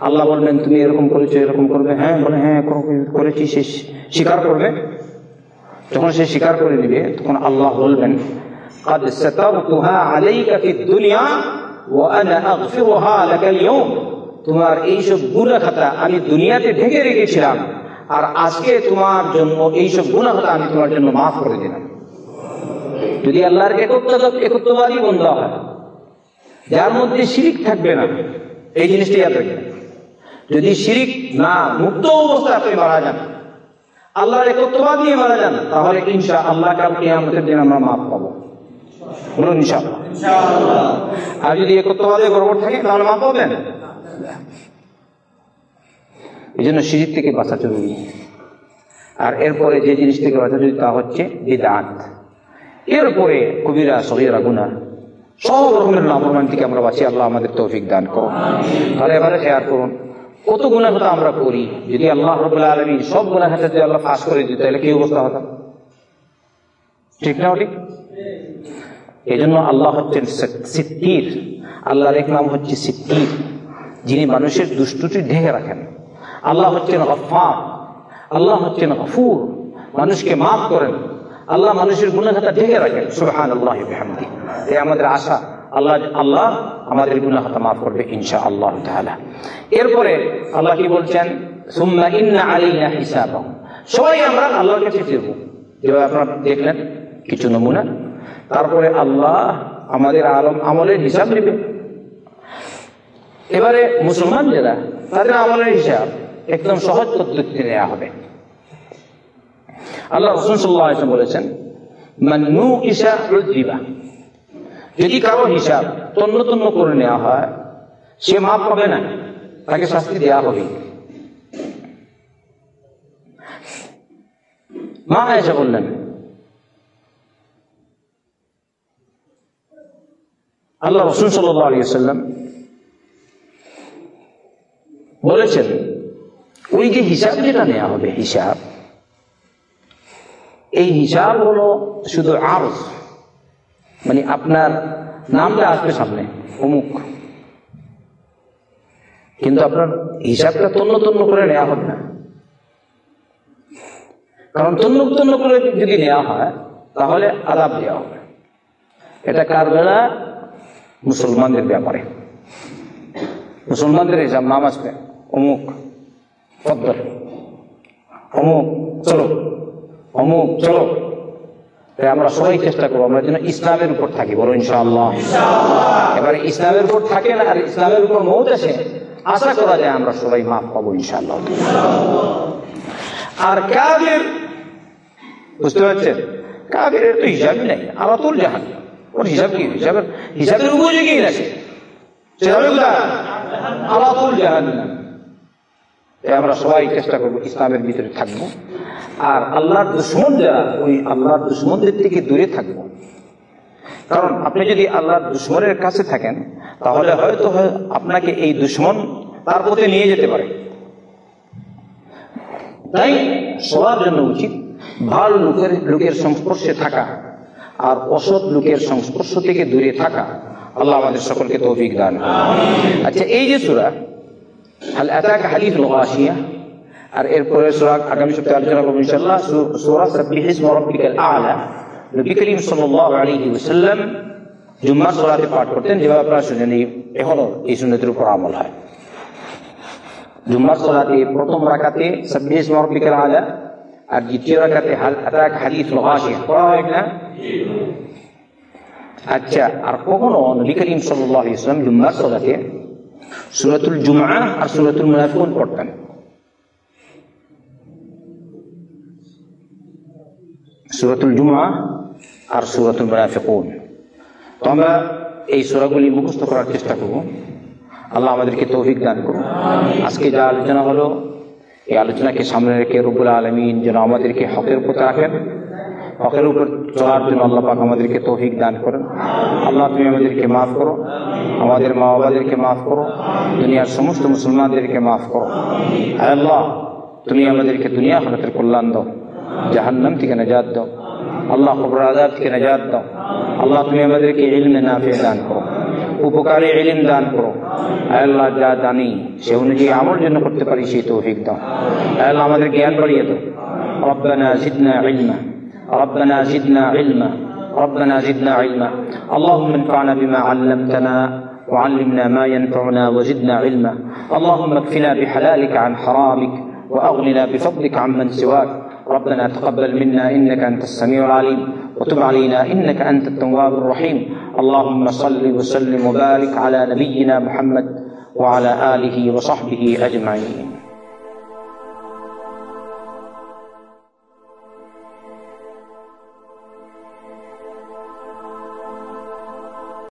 আল্লাহ বলবেন তুমি এরকম করেছো এরকম করবে হ্যাঁ বলে হ্যাঁ করেছি সে স্বীকার করবে যখন সে স্বীকার করে নিবে তখন আল্লাহ বলবেন قد سترتها عليك في الدنيا وانا اغفرها لك اليوم তোমার এইসব গুনাহ খাতা আমি দুনিয়াতে ঢেকে রেখেছিলাম আর আজকে তোমার জন্য এইসব গুনাহ খাতা আমি তোমার জন্য মাফ করে দিলাম যদি আল্লাহর একত্ব একত্ববাদী বন্ধ হয় যার মধ্যে শিরিক থাকবে না এই জিনিসটা ইয়াদ রাখবেন যদি শিরিক না মুক্ত অবস্থায় আপনি মারা যান আল্লাহর একত্ববাদ নিয়ে মারা যান তাহলে ইনশা আল্লাহ কাল কিয়ামতের দিন আমরা মাফ পাবো। বলুন ইনশাআল্লাহ। আর যদি একত্ববাদে গড়বড় থাকে তাহলে মাফ পাবেন? এই জন্য শিরিক থেকে বাঁচা জরুরি। আর এরপরে যে জিনিস থেকে বাঁচা জরুরি তা হচ্ছে বিদাত। এরপরে কবিরা সহিরা গুনা সব রকমের নাফরমান থেকে আমরা বাঁচি আল্লাহ আমাদের তৌফিক দান করুন। তাহলে এবারে খেয়াল করুন কত গুণার কথা আমরা করি? যদি আল্লাহ রবুল্লাহ আলমী সব গুণার হাতে যদি আল্লাহ ফাঁস করে দিত, তাহলে কি অবস্থা হতো? ঠিক না ঠিক? এই জন্য আল্লাহ হচ্ছেন সিদ্দির। আল্লাহর এক নাম হচ্ছে সিদ্দির, যিনি মানুষের দুষ্টুটি ঢেকে রাখেন। আল্লাহ হচ্ছেন গফার আল্লাহ হচ্ছেন গফুর। মানুষকে মাফ করেন। আল্লাহ মানুষের গুণাখাতা ঢেকে রাখেন। সুহান আল্লাহ আমাদের আশা আল্লাহ আল্লাহ আমাদের গুণাখাতা মাফ করবে ইনশা আল্লাহ তাআলা। এরপরে আল্লাহ কি বলছেন? সবাই আমরা দেখলেন কিছু নমুনা। তারপরে আল্লাহ আমাদের আলম আমলের হিসাব নেবে। এবারে মুসলমান যারা তাদের আমলের হিসাব একদম সহজ পদ্ধতিতে নেওয়া হবে। আল্লাহ রসুন বলেছেন দিবা যদি কারও হিসাব তন্ন তন্ন করে নেওয়া হয়, সে মাপ পাবে না। তাকে শাস্তি দেওয়া হবে। মা এসে বললেন, আল্লাহ রসুন সাল্লাম বলেছেন, ওই যে হিসাব যেটা নেওয়া হবে, হিসাব, এই হিসাব হলো শুধু আরস মানে আপনার নামটা আসবে সামনে, অমুক। কিন্তু আপনার হিসাবটা তন্ন তন্ন করে নেওয়া হবে না। কারণ তন্ন তন্ন করে যদি নেওয়া হয়, তাহলে আদাব দেওয়া হবে। এটা কার বেলা মুসলমানদের ব্যাপারে। মুসলমানদের হিসাব নাম আসবে, অমুক অমুক, চলো। অমুক, চলো। তাই আমরা সবাই চেষ্টা করব আমরা যেন ইসলামের উপর থাকি বলো ইনশাআল্লাহ। এবারে ইসলামের উপর থাকে না আর ইসলামের উপর মৌত আসে আশা করা যায় আমরা সবাই মাফ পাবো ইনশাআল্লাহ। আর কাদের বুঝতে পারছেন? কাদের তো হিসাবই নাই আলাতুল জাহান। ওর হিসাব কি? হিসাবের হিসাবের উপযোগী না সে? জাহান আমরা সবাই চেষ্টা করব ইসলামের ভিতরে থাকব। আর আল্লাহর দুশ্মন যারা ওই আল্লাহর দুশ্মনদের থেকে দূরে থাকব। কারণ আপনি যদি আল্লাহর দুশ্মনের কাছে থাকেন তাহলে হয়তো আপনাকে এই দুশ্মন তার পথে নিয়ে যেতে পারে। তাই সবার জন্য উচিত ভালো লোকের লোকের সংস্পর্শে থাকা আর অসৎ লোকের সংস্পর্শ থেকে দূরে থাকা। আল্লাহ আমাদের সকলকে তৌফিক দান আচ্ছা এই যে সুরা হাল আতাক হাদিস গাশিয়া আর এরপরে সুরা আগামী সপ্তাহে আলোচনা করব ইনশাআল্লাহ। সুরা সাব্বিহ ইসমা রাব্বিকাল আলা। নবী করিম পাঠ করতেন। যেভাবে আপনারা শুনেন হয়। জুম্মার সালাতে প্রথম রাকাতে সাব্বিহ ইসমা রাব্বিকাল আলা আর দ্বিতীয় রাকাতে হাল আতাক হাদিস গাশিয়া পড়া হয় আচ্ছা আর কখনো নবী করিম সাল্লাল্লাহু আলাইহি ওয়াসাল্লাম জুম্মার সালাতে সুরাতুল জুমআ আর সুরাতুল মুনাফিকুন পড়তেন। সুরাতুল জুমা আর সুরাতুল মুনাফিকুন তো আমরা এই সুরাগুলি মুখস্থ করার চেষ্টা করব। আল্লাহ আমাদেরকে তৌফিক দান করুন। আজকে যা আলোচনা হলো, এই আলোচনাকে সামনে রেখে রুবুল আলমিন যেন আমাদেরকে হকের উপর রাখেন। হকের উপর চলার জন্য আল্লাহ পাক আমাদেরকে তৌফিক দান করেন। আল্লাহ তুমি আমাদেরকে মাফ করো। আমাদের মা বাবাদেরকে মাফ করো। দুনিয়ার সমস্ত মুসলমানদেরকে মাফ করো। আল্লাহ, তুমি আমাদেরকে দুনিয়া হরতের কল্যাণ দাও। জাহান্নাম থেকে নাজাত দাও আল্লাহ খবর আজাদ থেকে নাজাত দাও আল্লাহ তুমি আমাদেরকে ইলমে নাফে দান করো উপকারী ইলিম দান করো আল্লাহ যা জানি সে অনুযায়ী আমল জন্য করতে পারি সেই তৌফিক দাও আল্লাহ আমাদের জ্ঞান বাড়িয়ে দাও ربنا زدنا علما ربنا زدنا علما ربنا زدنا علما اللهم انفعنا بما علمتنا وعلمنا ما ينفعنا وزدنا علما اللهم اكفنا بحلالك عن حرامك واغننا بفضلك عمن سواك ربنا تقبل منا إنك أنت السميع العليم وتب علينا إنك أنت التواب الرحيم. اللهم صل وسلم وبارك على نبينا محمد وعلى آله وصحبه أجمعين.